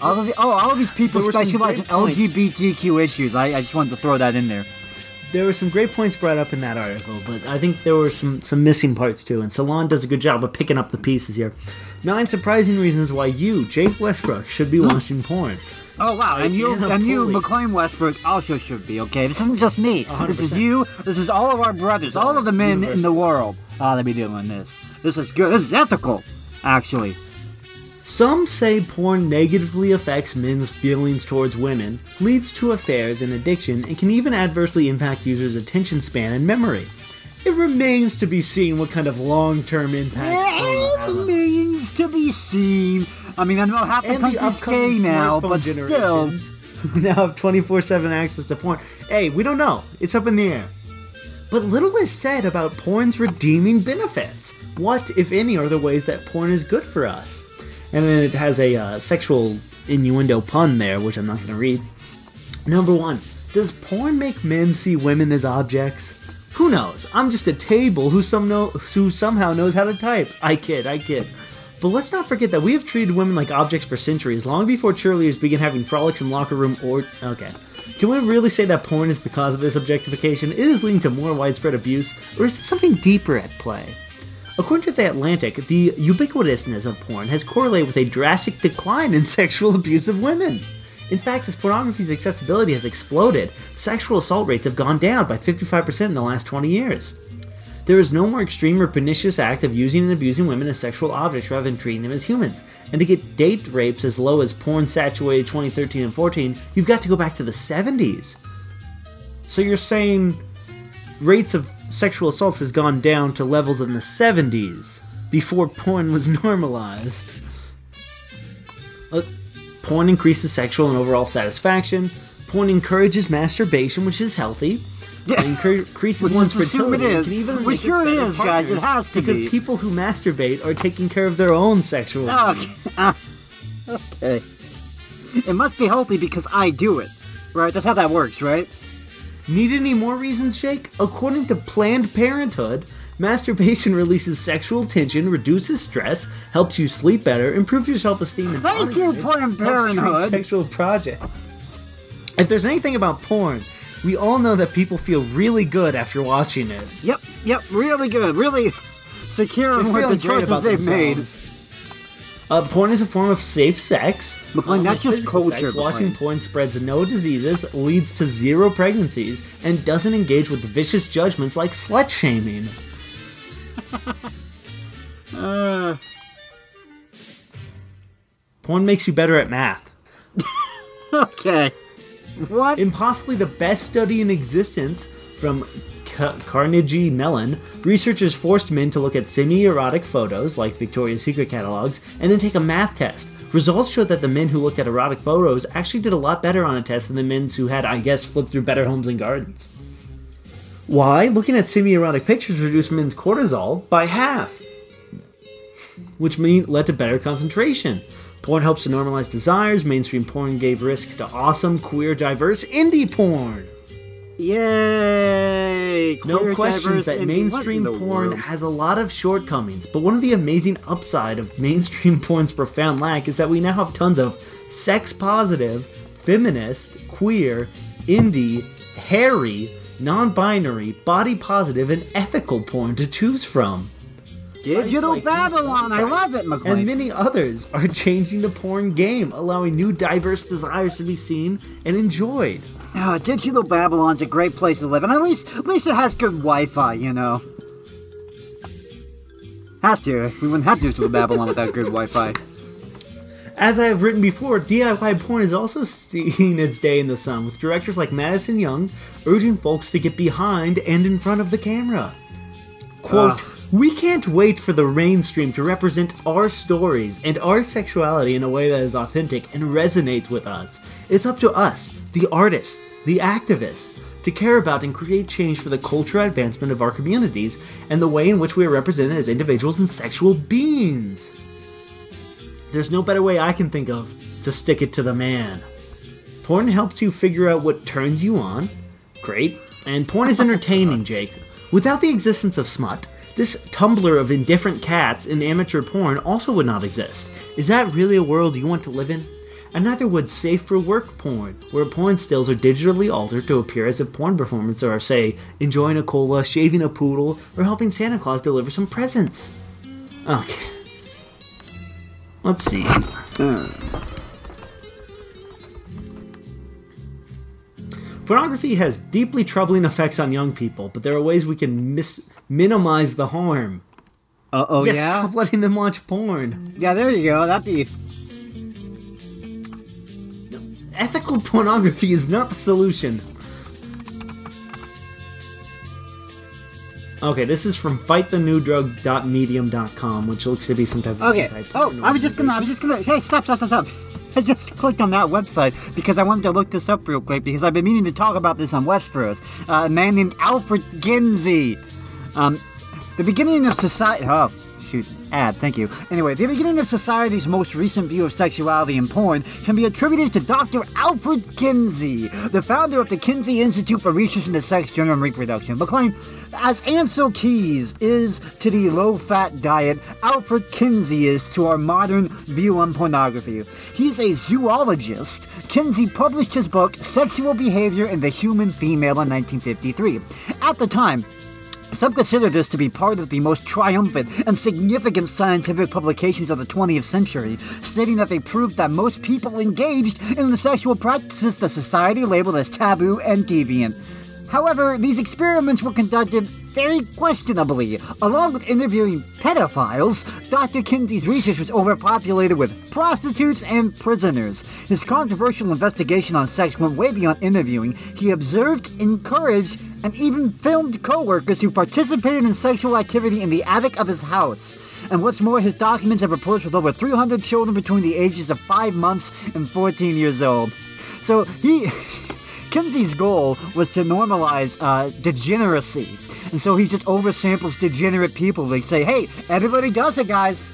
All of the, oh, all of these people specialize in points. LGBTQ issues. I, I just wanted to throw that in there. There were some great points brought up in that article, but I think there were some some missing parts too. And Salon does a good job of picking up the pieces here. Nine surprising reasons why you, Jake Westbrook, should be watching porn. Oh wow, and you Anna and you, McLean Westbrook, also should be okay. This isn't just me. This is you. This is all of our brothers, all of the men in the world. Oh, let be doing this. This is good. This is ethical, actually. Some say porn negatively affects men's feelings towards women, leads to affairs and addiction, and can even adversely impact users' attention span and memory. It remains to be seen what kind of long-term impact It Remains to be seen. I mean, I know half the country's gay now, but still. now have 24-7 access to porn. Hey, we don't know. It's up in the air. But little is said about porn's redeeming benefits. What, if any, are the ways that porn is good for us? And then it has a uh, sexual innuendo pun there, which I'm not going to read. Number one, does porn make men see women as objects? Who knows? I'm just a table who some know who somehow knows how to type. I kid, I kid. But let's not forget that we have treated women like objects for centuries, long before cheerleaders began having frolics in locker room or okay. Can we really say that porn is the cause of this objectification? It is leading to more widespread abuse, or is it something deeper at play? According to The Atlantic, the ubiquitousness of porn has correlated with a drastic decline in sexual abuse of women. In fact, as pornography's accessibility has exploded, sexual assault rates have gone down by 55% in the last 20 years. There is no more extreme or pernicious act of using and abusing women as sexual objects rather than treating them as humans. And to get date rapes as low as porn saturated 2013 and 14, you've got to go back to the 70s. So you're saying rates of sexual assault has gone down to levels in the 70s before porn was normalized. Uh, porn increases sexual and overall satisfaction. Porn encourages masturbation, which is healthy. It increases one's it fertility. and is. can even sure it is, guys. It has to because be. people who masturbate are taking care of their own sexual. Okay. Okay. It must be healthy because I do it. Right? That's how that works, right? Need any more reasons, Shake? According to Planned Parenthood, masturbation releases sexual tension, reduces stress, helps you sleep better, improves your self-esteem, and Thank you, Planned Parenthood. Sexual project. If there's anything about porn, we all know that people feel really good after watching it. Yep, yep, really good. Really secure in what the choices about they've made. Uh, porn is a form of safe sex. McLean, Um, that's just culture, Sex. Watching McLean. porn spreads no diseases, leads to zero pregnancies, and doesn't engage with vicious judgments like slut shaming. Uh, Porn makes you better at math. okay. What? In possibly the best study in existence from Ca- Carnegie Mellon, researchers forced men to look at semi-erotic photos, like Victoria's Secret catalogs, and then take a math test. Results showed that the men who looked at erotic photos actually did a lot better on a test than the men who had, I guess, flipped through Better Homes and Gardens. Why? Looking at semi-erotic pictures reduced men's cortisol by half, which mean led to better concentration. Porn helps to normalize desires. Mainstream porn gave risk to awesome, queer, diverse indie porn. Yay! No Queer, questions diverse, that mainstream what in the porn world? has a lot of shortcomings, but one of the amazing upside of mainstream porn's profound lack is that we now have tons of sex positive, feminist, queer, indie, hairy, non-binary, body positive, and ethical porn to choose from. Digital like Babylon. I love it, McLean. And many others are changing the porn game, allowing new diverse desires to be seen and enjoyed. Oh, Digital Babylon's a great place to live, and at least at least it has good Wi-Fi, you know. Has to. We wouldn't have Digital Babylon without good Wi-Fi. As I have written before, DIY porn is also seeing its day in the sun, with directors like Madison Young urging folks to get behind and in front of the camera. Quote, ah. We can't wait for the mainstream to represent our stories and our sexuality in a way that is authentic and resonates with us. It's up to us, the artists, the activists, to care about and create change for the cultural advancement of our communities and the way in which we are represented as individuals and sexual beings. There's no better way I can think of to stick it to the man. Porn helps you figure out what turns you on. Great. And porn is entertaining, Jake. Without the existence of smut, this Tumblr of indifferent cats in amateur porn also would not exist. Is that really a world you want to live in? And neither would safe for work porn, where porn stills are digitally altered to appear as if porn performers are, say, enjoying a cola, shaving a poodle, or helping Santa Claus deliver some presents. Okay. Let's see. Pornography has deeply troubling effects on young people, but there are ways we can mis- minimize the harm. Uh oh, yes, yeah. stop letting them watch porn. Yeah, there you go. That'd be. Ethical pornography is not the solution. Okay, this is from fightthenewdrug.medium.com, which looks to be some type of Okay. anti-porn Oh, I was just gonna. I was just gonna. Hey, stop, stop, stop, stop. I just clicked on that website because I wanted to look this up real quick because I've been meaning to talk about this on West Bros. Uh, a man named Alfred Kinsey. Um, the beginning of society. Oh. Ad, thank you. Anyway, the beginning of society's most recent view of sexuality and porn can be attributed to Dr. Alfred Kinsey, the founder of the Kinsey Institute for Research into Sex, Gender, and Reproduction. But claim, as Ancel Keys is to the low fat diet, Alfred Kinsey is to our modern view on pornography. He's a zoologist. Kinsey published his book, Sexual Behavior in the Human Female, in 1953. At the time, some consider this to be part of the most triumphant and significant scientific publications of the 20th century, stating that they proved that most people engaged in the sexual practices that society labeled as taboo and deviant. However, these experiments were conducted very questionably. Along with interviewing pedophiles, Dr. Kinsey's research was overpopulated with prostitutes and prisoners. His controversial investigation on sex went way beyond interviewing. He observed, encouraged, and even filmed coworkers who participated in sexual activity in the attic of his house. And what's more, his documents have reports with over 300 children between the ages of 5 months and 14 years old. So he. Kinsey's goal was to normalize uh, degeneracy. And so he just oversamples degenerate people. They say, hey, everybody does it, guys.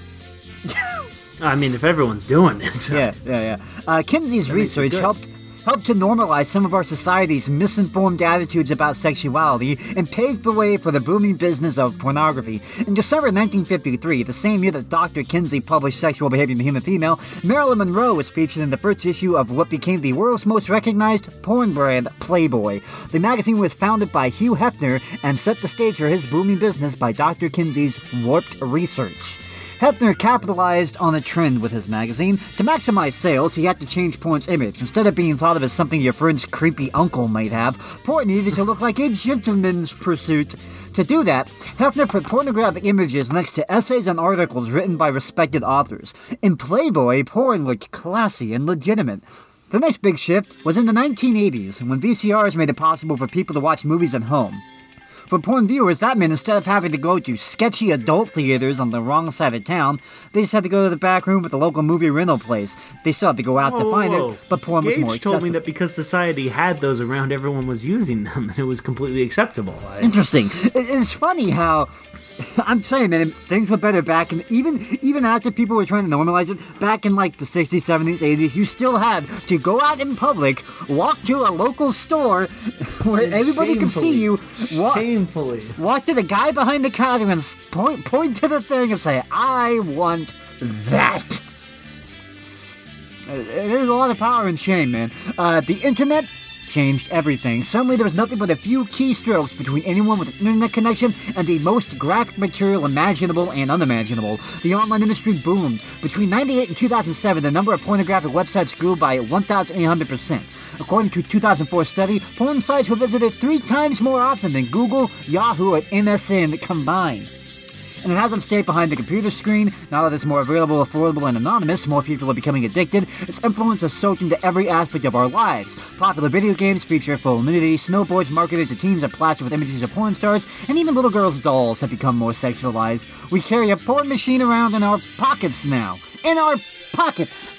I mean, if everyone's doing it. Yeah, yeah, yeah. Uh, Kinsey's research helped helped to normalize some of our society's misinformed attitudes about sexuality and paved the way for the booming business of pornography. In December 1953, the same year that Dr. Kinsey published Sexual Behavior in the Human Female, Marilyn Monroe was featured in the first issue of what became the world's most recognized porn brand, Playboy. The magazine was founded by Hugh Hefner and set the stage for his booming business by Dr. Kinsey's warped research. Hefner capitalized on the trend with his magazine. To maximize sales, he had to change porn's image. Instead of being thought of as something your friend's creepy uncle might have, porn needed to look like a gentleman's pursuit. To do that, Hefner put pornographic images next to essays and articles written by respected authors. In Playboy, porn looked classy and legitimate. The next big shift was in the 1980s when VCRs made it possible for people to watch movies at home. For porn viewers, that meant instead of having to go to sketchy adult theaters on the wrong side of town, they just had to go to the back room at the local movie rental place. They still had to go out to find whoa. it, but porn Gage was more accessible. told me that because society had those around, everyone was using them, and it was completely acceptable. I- Interesting. It's funny how I'm saying man, things were better back in even even after people were trying to normalize it back in like the 60s, 70s, 80s. You still had to go out in public, walk to a local store where everybody could see you, walk, Shamefully. walk to the guy behind the counter and point point to the thing and say, "I want that." There's a lot of power in shame, man. Uh, the internet changed everything. Suddenly, there was nothing but a few keystrokes between anyone with an internet connection and the most graphic material imaginable and unimaginable. The online industry boomed. Between 98 and 2007, the number of pornographic websites grew by 1,800%. According to a 2004 study, porn sites were visited three times more often than Google, Yahoo, and MSN combined and it hasn't stayed behind the computer screen. Now that it's more available, affordable, and anonymous, more people are becoming addicted. Its influence has soaked into every aspect of our lives. Popular video games feature full nudity, snowboards marketed to teens are plastered with images of porn stars, and even little girls' dolls have become more sexualized. We carry a porn machine around in our pockets now. In our pockets!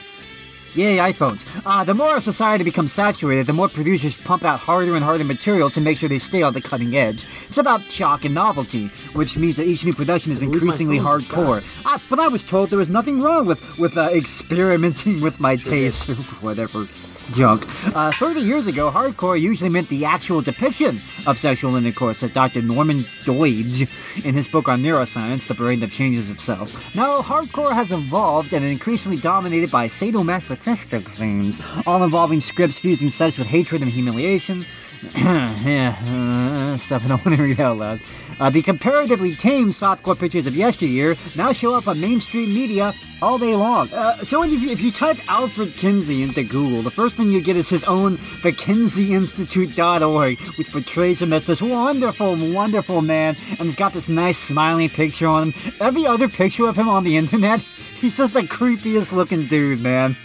Yay, iPhones. Uh, the more our society becomes saturated, the more producers pump out harder and harder material to make sure they stay on the cutting edge. It's about shock and novelty, which means that each new production is increasingly hardcore. Uh, but I was told there was nothing wrong with, with uh, experimenting with my taste, or whatever junk. Uh, 30 years ago, hardcore usually meant the actual depiction of sexual intercourse, said Dr. Norman Doidge in his book on neuroscience, The Brain That Changes Itself. Now, hardcore has evolved and is increasingly dominated by sadomasochistic themes, all involving scripts fusing sex with hatred and humiliation. yeah, uh, stuff I don't want to read out loud. Uh, the comparatively tame softcore pictures of yesteryear now show up on mainstream media all day long. Uh, so if you, if you type Alfred Kinsey into Google, the first thing you get is his own thekinseyinstitute.org, which portrays him as this wonderful, wonderful man, and he's got this nice smiling picture on him. Every other picture of him on the internet, he's just the creepiest looking dude, man.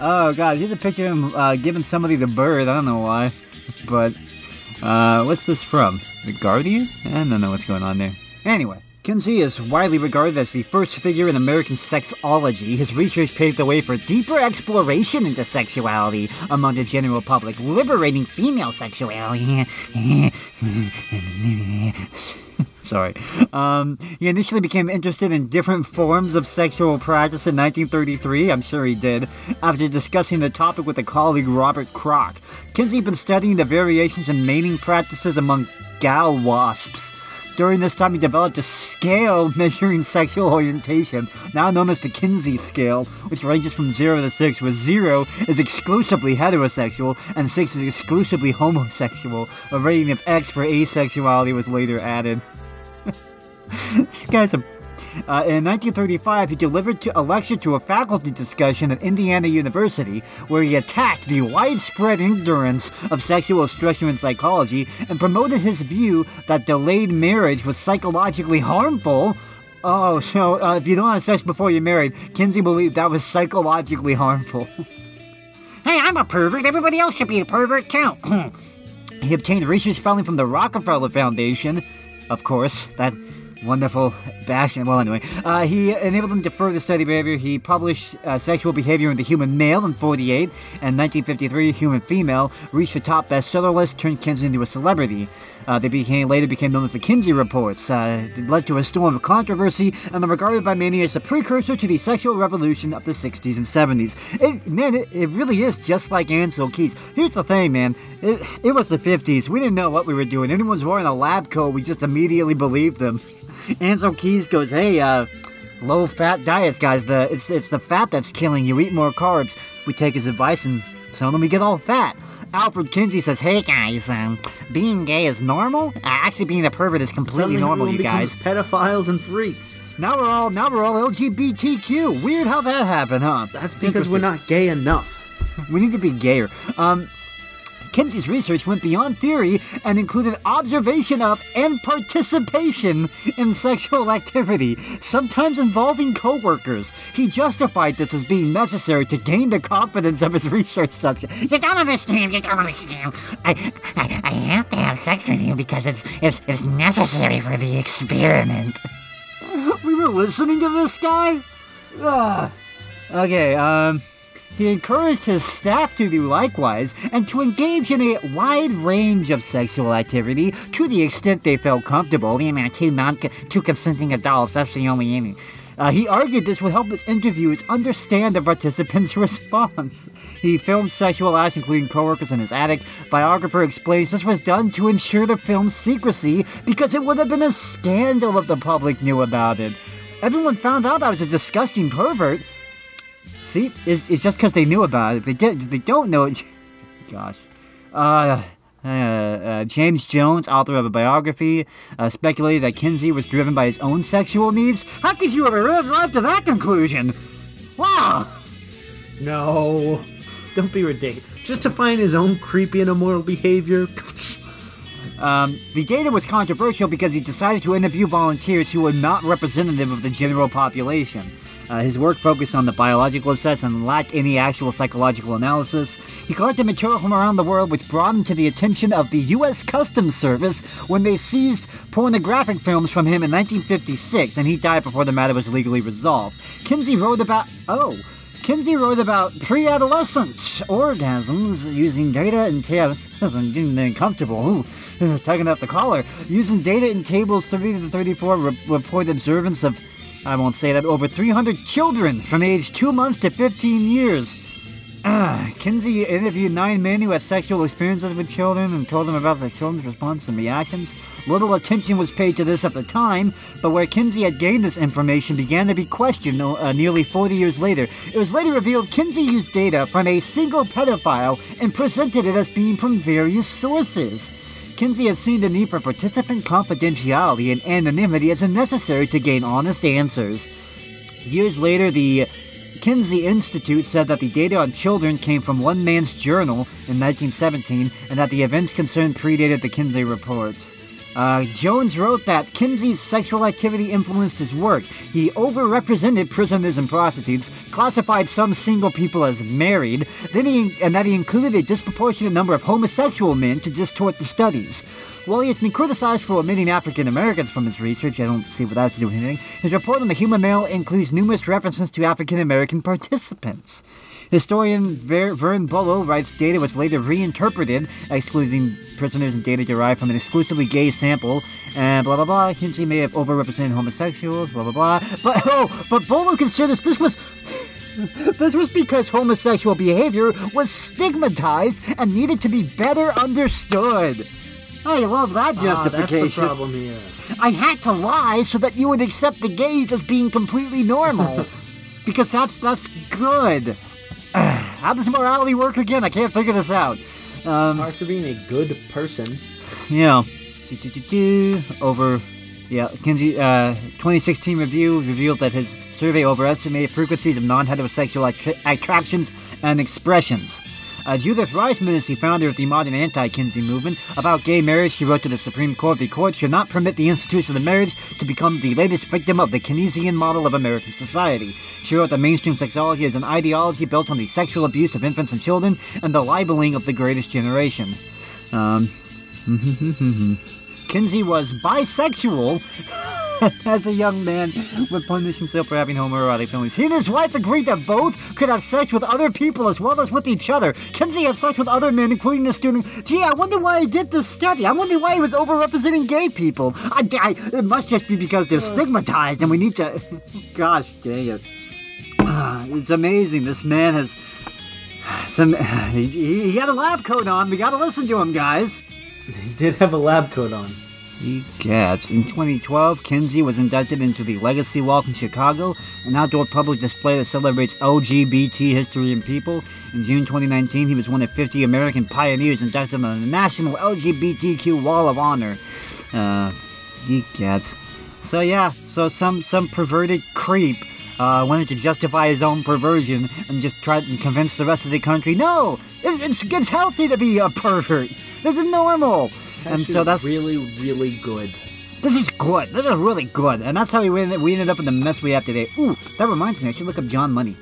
Oh god, here's a picture of him uh, giving somebody the bird. I don't know why, but uh, what's this from? The Guardian? I don't know what's going on there. Anyway, Kinsey is widely regarded as the first figure in American sexology. His research paved the way for deeper exploration into sexuality among the general public, liberating female sexuality. Sorry. Um, he initially became interested in different forms of sexual practice in 1933. I'm sure he did. After discussing the topic with a colleague, Robert Kroc, Kinsey had been studying the variations in mating practices among gall wasps. During this time, he developed a scale measuring sexual orientation, now known as the Kinsey scale, which ranges from 0 to 6, where 0 is exclusively heterosexual and 6 is exclusively homosexual. A rating of X for asexuality was later added. This guy's a. Uh, in 1935, he delivered to, a lecture to a faculty discussion at Indiana University where he attacked the widespread ignorance of sexual instruction in psychology and promoted his view that delayed marriage was psychologically harmful. Oh, so uh, if you don't have sex before you're married, Kinsey believed that was psychologically harmful. Hey, I'm a pervert. Everybody else should be a pervert too. He obtained research funding from the Rockefeller Foundation, of course, that wonderful bastion. Well, anyway, uh, he enabled him to further study behavior. He published uh, Sexual Behavior in the Human Male in 48, and 1953, Human Female reached the top bestseller list, turned Kinsey into a celebrity. Uh, they became later became known as the Kinsey Reports. Uh, it led to a storm of controversy, and they're regarded by many as a precursor to the sexual revolution of the 60s and 70s. It, man, it, it really is just like Ancel Keys. Here's the thing, man. It, it was the 50s. We didn't know what we were doing. Anyone's wearing a lab coat, we just immediately believed them. Ancel Keys goes, "Hey, uh, low fat diets, guys. The it's it's the fat that's killing you. Eat more carbs." We take his advice and suddenly we get all fat. Alfred Kinsey says, "Hey guys, um, being gay is normal. Uh, actually, being a pervert is completely Suddenly normal, you guys." pedophiles and freaks. Now we're all now we're all LGBTQ. Weird how that happened, huh? That's because we're not gay enough. We need to be gayer. Um, Kinsey's research went beyond theory and included observation of and participation in sexual activity, sometimes involving coworkers. He justified this as being necessary to gain the confidence of his research subject. You don't understand. You don't understand. I, I, I have to have sex with you because it's, it's, it's necessary for the experiment. we were listening to this guy? Ugh. Okay, um. He encouraged his staff to do likewise and to engage in a wide range of sexual activity to the extent they felt comfortable. You know, two non two consenting adults. That's the only aiming. Uh, he argued this would help his interviewers understand the participants' response. He filmed sexual acts, including coworkers in his attic. Biographer explains this was done to ensure the film's secrecy because it would have been a scandal if the public knew about it. Everyone found out I was a disgusting pervert. See, it's, it's just because they knew about it. If they, did, if they don't know it, gosh. Uh, uh, uh, James Jones, author of a biography, uh, speculated that Kinsey was driven by his own sexual needs. How could you ever arrive to that conclusion? Wow! No. Don't be ridiculous. Just to find his own creepy and immoral behavior. Um, the data was controversial because he decided to interview volunteers who were not representative of the general population. Uh, his work focused on the biological assess and lacked any actual psychological analysis. He collected material from around the world which brought him to the attention of the U.S. Customs Service when they seized pornographic films from him in 1956, and he died before the matter was legally resolved. Kinsey wrote about. Oh. Kinsey wrote about pre-adolescent orgasms using data and tables. I'm getting uncomfortable. Ooh, tugging up the collar. Using data in tables 30 to 34 re- report observance of I won't say that, over 300 children from age 2 months to 15 years. Ah, Kinsey interviewed nine men who had sexual experiences with children and told them about the children's response and reactions. Little attention was paid to this at the time, but where Kinsey had gained this information began to be questioned uh, nearly 40 years later. It was later revealed Kinsey used data from a single pedophile and presented it as being from various sources. Kinsey has seen the need for participant confidentiality and anonymity as necessary to gain honest answers. Years later, the Kinsey Institute said that the data on children came from one man's journal in 1917 and that the events concerned predated the Kinsey reports. Uh, Jones wrote that Kinsey's sexual activity influenced his work. He overrepresented prisoners and prostitutes, classified some single people as married, then he, and that he included a disproportionate number of homosexual men to distort the studies. While he has been criticized for omitting African Americans from his research, I don't see what that has to do with anything. His report on the human male includes numerous references to African American participants. Historian Ver- Vern Bullough writes data was later reinterpreted, excluding prisoners and data derived from an exclusively gay sample, and blah blah blah. Kinsey may have overrepresented homosexuals, blah blah blah. But oh, but Bullough considers this was. This was because homosexual behavior was stigmatized and needed to be better understood. I love that justification. Ah, that's the problem here. I had to lie so that you would accept the gays as being completely normal. because that's that's good. How does morality work again? I can't figure this out. Um, Hard for being a good person. yeah. Over. Yeah, Kinsey, uh, 2016 review revealed that his survey overestimated frequencies of non-heterosexual attra- attractions and expressions. Uh, Judith Reisman is the founder of the modern anti-Kinsey movement. About gay marriage, she wrote to the Supreme Court, the court should not permit the institution of the marriage to become the latest victim of the Kinseyan model of American society. She wrote that mainstream sexuality is an ideology built on the sexual abuse of infants and children and the libeling of the greatest generation. Um, Kinsey was bisexual as a young man would punish himself for having homoerotic feelings. He and his wife agreed that both could have sex with other people as well as with each other. Kinsey had sex with other men, including the student. Gee, I wonder why he did this study. I wonder why he was overrepresenting gay people. I, I, it must just be because they're stigmatized and we need to. Gosh dang it. It's amazing. This man has some. He, he got a lab coat on. We gotta listen to him, guys. He did have a lab coat on. Gets. In 2012, Kinsey was inducted into the Legacy Walk in Chicago, an outdoor public display that celebrates LGBT history and people. In June 2019, he was one of 50 American pioneers inducted on the National LGBTQ Wall of Honor. Uh, gets. So yeah, so some some perverted creep uh, wanted to justify his own perversion and just tried to convince the rest of the country, no, it's, it's, it's healthy to be a pervert. This is normal. And so that's really, really good. this is good. This is really good. And that's how we ended, we ended up in the mess we have today. Ooh, that reminds me, I should look up John Money.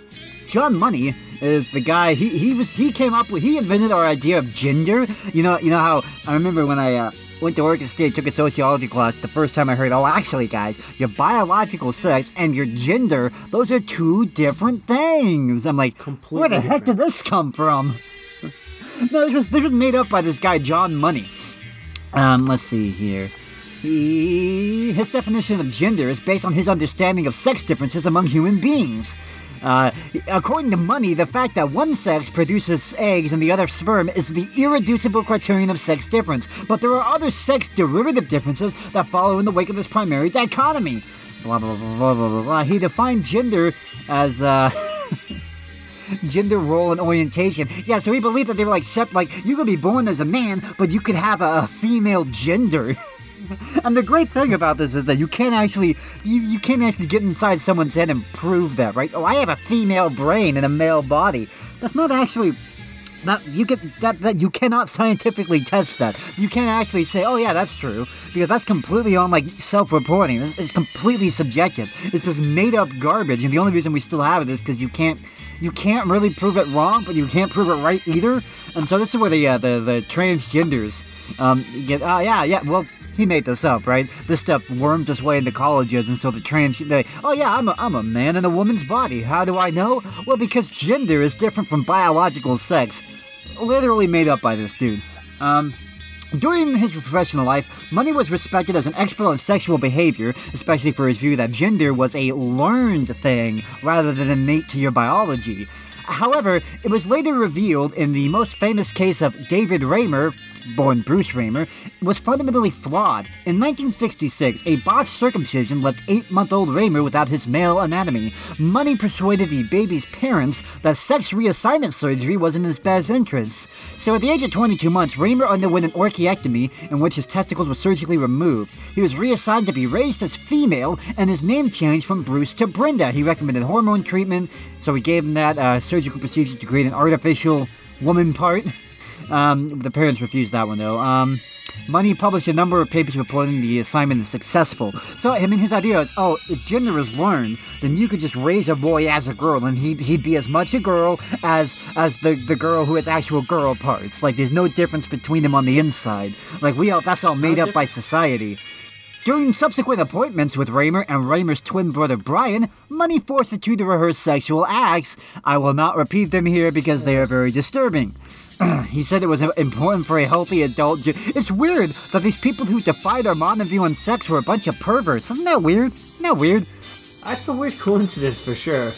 John Money is the guy. He he was he came up with he invented our idea of gender. You know you know how I remember when I uh, went to Oregon State took a sociology class. The first time I heard, oh, actually, guys, your biological sex and your gender those are two different things. I'm like, where Completely the heck did this come from? no, this was this was made up by this guy John Money. Um, let's see here. He, his definition of gender is based on his understanding of sex differences among human beings. Uh, according to Money, the fact that one sex produces eggs and the other sperm is the irreducible criterion of sex difference. But there are other sex derivative differences that follow in the wake of this primary dichotomy. Blah blah blah blah blah blah. blah. He defined gender as uh. gender role and orientation. Yeah, so he believed that they were like sep like you could be born as a man, but you could have a, a female gender. and the great thing about this is that you can't actually you, you can't actually get inside someone's head and prove that, right? Oh, I have a female brain and a male body. That's not actually not you get that that you cannot scientifically test that. You can't actually say, "Oh yeah, that's true," because that's completely on like self-reporting. It's, it's completely subjective. It's just made-up garbage, and the only reason we still have it is because you can't you can't really prove it wrong, but you can't prove it right either. And so this is where the uh, the the transgenders um get. Oh yeah, yeah. Well, he made this up, right? This stuff wormed its way into colleges, and so the trans, they, oh yeah, I'm a, I'm a man in a woman's body. How do I know? Well, because gender is different from biological sex. Literally made up by this dude. Um, during his professional life, Money was respected as an expert on sexual behavior, especially for his view that gender was a learned thing rather than innate to your biology. However, it was later revealed in the most famous case of David Reimer, born Bruce Reimer, was fundamentally flawed. In 1966, a botched circumcision left eight month old Reimer without his male anatomy. Money persuaded the baby's parents that sex reassignment surgery was in his best interest. So at the age of 22 months, Reimer underwent an orchiectomy in which his testicles were surgically removed. He was reassigned to be raised as female, and his name changed from Bruce to Brenda. He recommended hormone treatment, so he gave him that uh, surgical procedure to create an artificial woman part. Um, the parents refused that one though. Um, Money published a number of papers reporting the assignment is successful. So, I mean, his idea is, oh, if gender is learned, then you could just raise a boy as a girl, and he'd, he'd be as much a girl as as the, the girl who has actual girl parts. Like, there's no difference between them on the inside. Like, we all, that's all made up by society. During subsequent appointments with Reimer and Reimer's twin brother Brian, Money forced the two to rehearse sexual acts. I will not repeat them here because they are very disturbing. he said it was important for a healthy adult. Ju- it's weird that these people who defied our modern view on sex were a bunch of perverts. Isn't that weird? Isn't that weird? That's a weird coincidence for sure.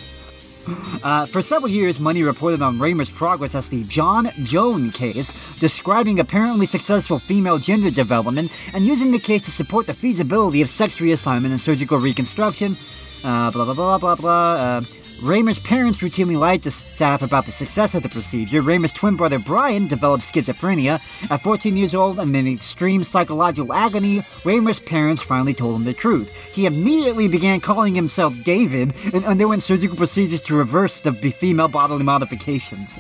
Uh, for several years, Money reported on Reimer's progress as the John Joan case, describing apparently successful female gender development and using the case to support the feasibility of sex reassignment and surgical reconstruction. Uh, blah blah blah blah blah. Uh, Reimer's parents routinely lied to staff about the success of the procedure. Reimer's twin brother Brian developed schizophrenia. At 14 years old and in extreme psychological agony, Reimer's parents finally told him the truth. He immediately began calling himself David and underwent surgical procedures to reverse the female bodily modifications.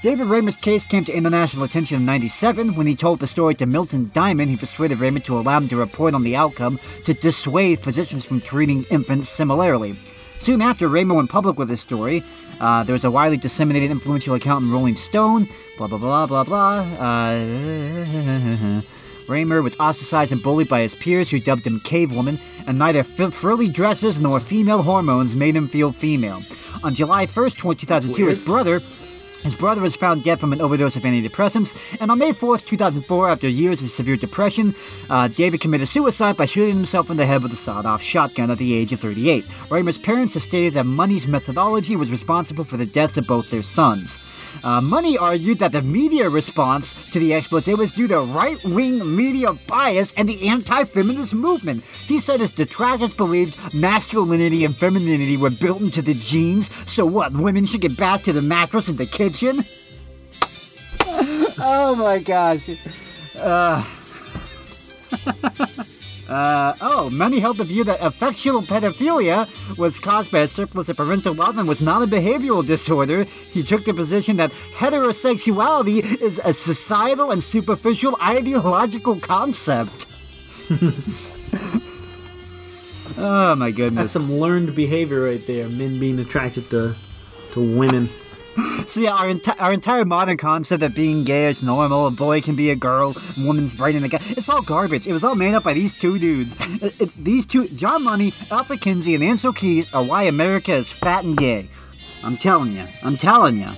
David Reimer's case came to international attention in 97 when he told the story to Milton Diamond. He persuaded Reimer to allow him to report on the outcome to dissuade physicians from treating infants similarly. Soon after, Reimer went public with his story. Uh, there was a widely disseminated influential account in Rolling Stone. Blah blah blah blah blah. Uh, Reimer was ostracized and bullied by his peers who dubbed him Cave Woman, and neither frilly dresses nor female hormones made him feel female. On July 1st, 2002, his brother his brother was found dead from an overdose of antidepressants, and on May 4th, 2004, after years of severe depression, uh, David committed suicide by shooting himself in the head with a sawed-off shotgun at the age of 38. Reimer's parents have stated that Money's methodology was responsible for the deaths of both their sons. Uh, Money argued that the media response to the expose was due to right-wing media bias and the anti-feminist movement. He said his detractors believed masculinity and femininity were built into the genes, so what, women should get back to the mattress and the oh my gosh. Uh. Uh, oh, many held the view that affectional pedophilia was caused by a surplus of parental love and was not a behavioral disorder. He took the position that heterosexuality is a societal and superficial ideological concept. oh my goodness. That's some learned behavior right there. Men being attracted to to women. So yeah, our, enti- our entire modern concept of being gay is normal, a boy can be a girl, a woman's brain and a guy, it's all garbage. It was all made up by these two dudes. It- it- these two, John Money, Alfred Kinsey, and Ancel Keys are why America is fat and gay. I'm telling you. I'm telling you.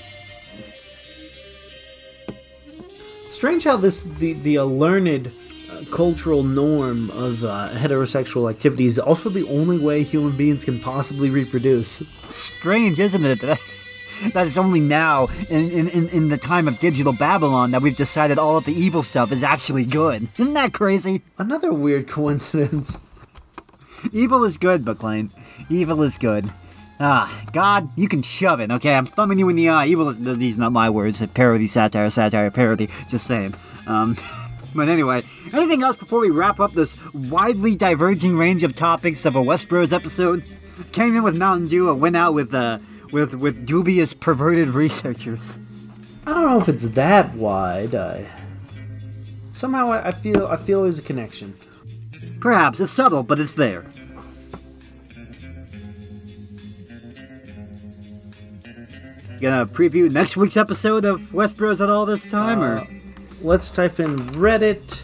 Strange how this the the learned uh, cultural norm of uh, heterosexual activity is also the only way human beings can possibly reproduce. Strange, isn't it? That, it's only now, in, in, in, in the time of digital Babylon, that we've decided all of the evil stuff is actually good. Isn't that crazy? Another weird coincidence. Evil is good, McLean. Evil is good. Ah, God, you can shove it, okay? I'm thumbing you in the eye. Evil is. These not my words. Parody, satire, satire, parody. Just saying. Um. But anyway, anything else before we wrap up this widely diverging range of topics of a West Bros episode? Came in with Mountain Dew and went out with uh with with dubious perverted researchers. I don't know if it's that wide. I somehow I, I feel I feel there's a connection. Perhaps it's subtle, but it's there. You gonna preview next week's episode of West Bros at all this time, or Let's type in Reddit,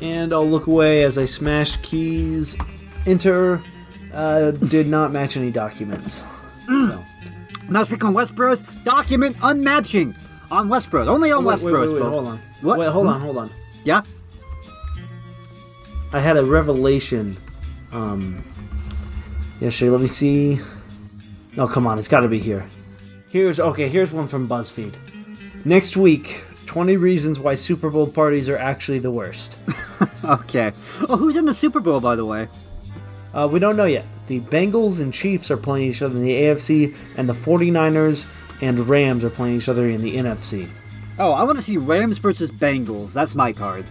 and I'll look away as I smash keys. Enter. Uh, did not match any documents. So. Next week on West Bros? Document unmatching on West Bros, only on Wait, West Bros. wait, wait, wait, hold on. What? Wait, hold on, hold on. Yeah. I had a revelation. Um, yesterday. Let me see. No, come on, it's got to be here. Here's okay. Here's one from BuzzFeed. Next week, 20 reasons why Super Bowl parties are actually the worst. Okay. Oh, who's in the Super Bowl, by the way? Uh, we don't know yet. The Bengals and Chiefs are playing each other in the AFC, and the 49ers and Rams are playing each other in the NFC. Oh, I want to see Rams versus Bengals. That's my card.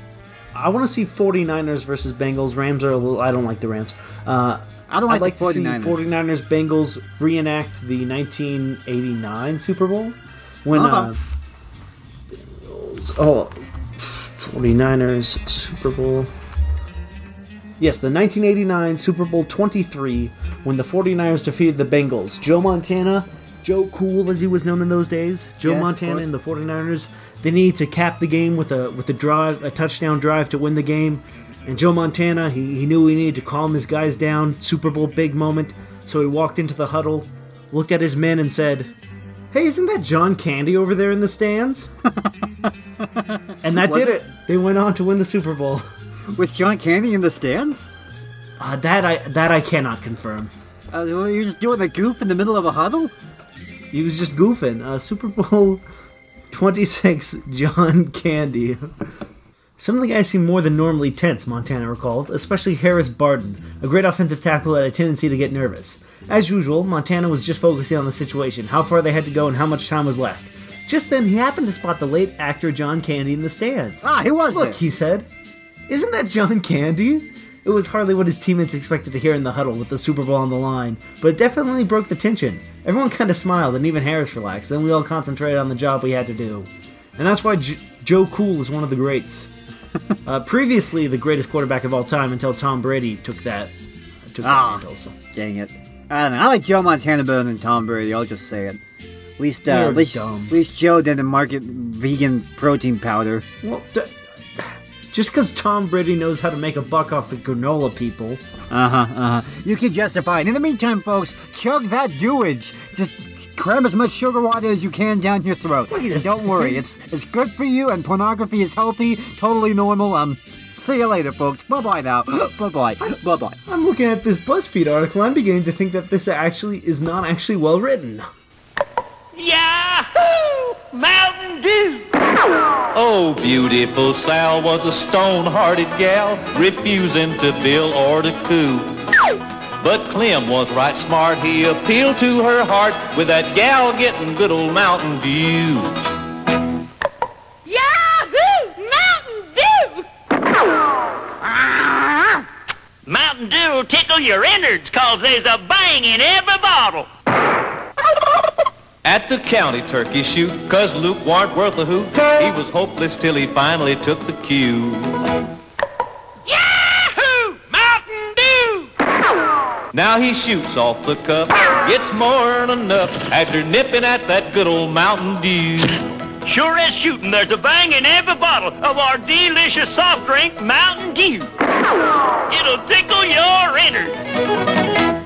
I want to see 49ers versus Bengals. Rams are a little. I don't like the Rams. Uh, I don't I'd like like the to 49ers. see 49ers Bengals reenact the 1989 Super Bowl when uh, oh 49ers Super Bowl. Yes, the 1989 Super Bowl 23 when the 49ers defeated the Bengals. Joe Montana, Joe Cool as he was known in those days, Joe Yes, Montana and the 49ers, they needed to cap the game with a with a drive, a touchdown drive to win the game. And Joe Montana, he, he knew he needed to calm his guys down, Super Bowl big moment, so he walked into the huddle, looked at his men and said, "Hey, isn't that John Candy over there in the stands?" and that Was did it? it. They went on to win the Super Bowl. With John Candy in the stands? Uh, that I that I cannot confirm. Uh, you're just doing a goof in the middle of a huddle? He was just goofing. Uh, Super Bowl 26, John Candy. Some of the guys seem more than normally tense, Montana recalled, especially Harris Barton, a great offensive tackle that had a tendency to get nervous. As usual, Montana was just focusing on the situation, how far they had to go, and how much time was left. Just then, he happened to spot the late actor John Candy in the stands. Ah, he was Look, there. he said, Isn't that John Candy? It was hardly what his teammates expected to hear in the huddle with the Super Bowl on the line, but it definitely broke the tension. Everyone kind of smiled, and even Harris relaxed. Then we all concentrated on the job we had to do. And that's why J- Joe Cool is one of the greats. uh, previously, the greatest quarterback of all time until Tom Brady took that. Took Ah. that mantle, so. Dang it. I don't know. I like Joe Montana better than Tom Brady. I'll just say it. At least, uh, at least, at least Joe didn't market vegan protein powder. Well, d- just because Tom Brady knows how to make a buck off the granola people. Uh huh. Uh huh. You can justify it. In the meantime, folks, chug that dewage. Just cram as much sugar water as you can down your throat. Wait a And don't worry, it's second. it's good for you. And pornography is healthy, totally normal. Um, see you later, folks. Bye bye now. bye bye. Bye bye. I'm looking at this BuzzFeed article. I'm beginning to think that this actually is not actually well written. Yahoo! Mountain Dew! Oh, beautiful Sal was a stone-hearted gal, refusing to bill or to coo. But Clem was right smart, he appealed to her heart with that gal getting good old Mountain Dew. Yahoo! Mountain Dew! it'll tickle your innards, cause there's a bang in every bottle. At the county turkey shoot, 'cause Luke warn't worth a hoot. He was hopeless till he finally took the cue. Yahoo! Mountain Dew! Now he shoots off the cuff, gets more than enough after nipping at that good old Mountain Dew. Sure as shooting, there's a bang in every bottle of our delicious soft drink, Mountain Dew. It'll tickle your innards.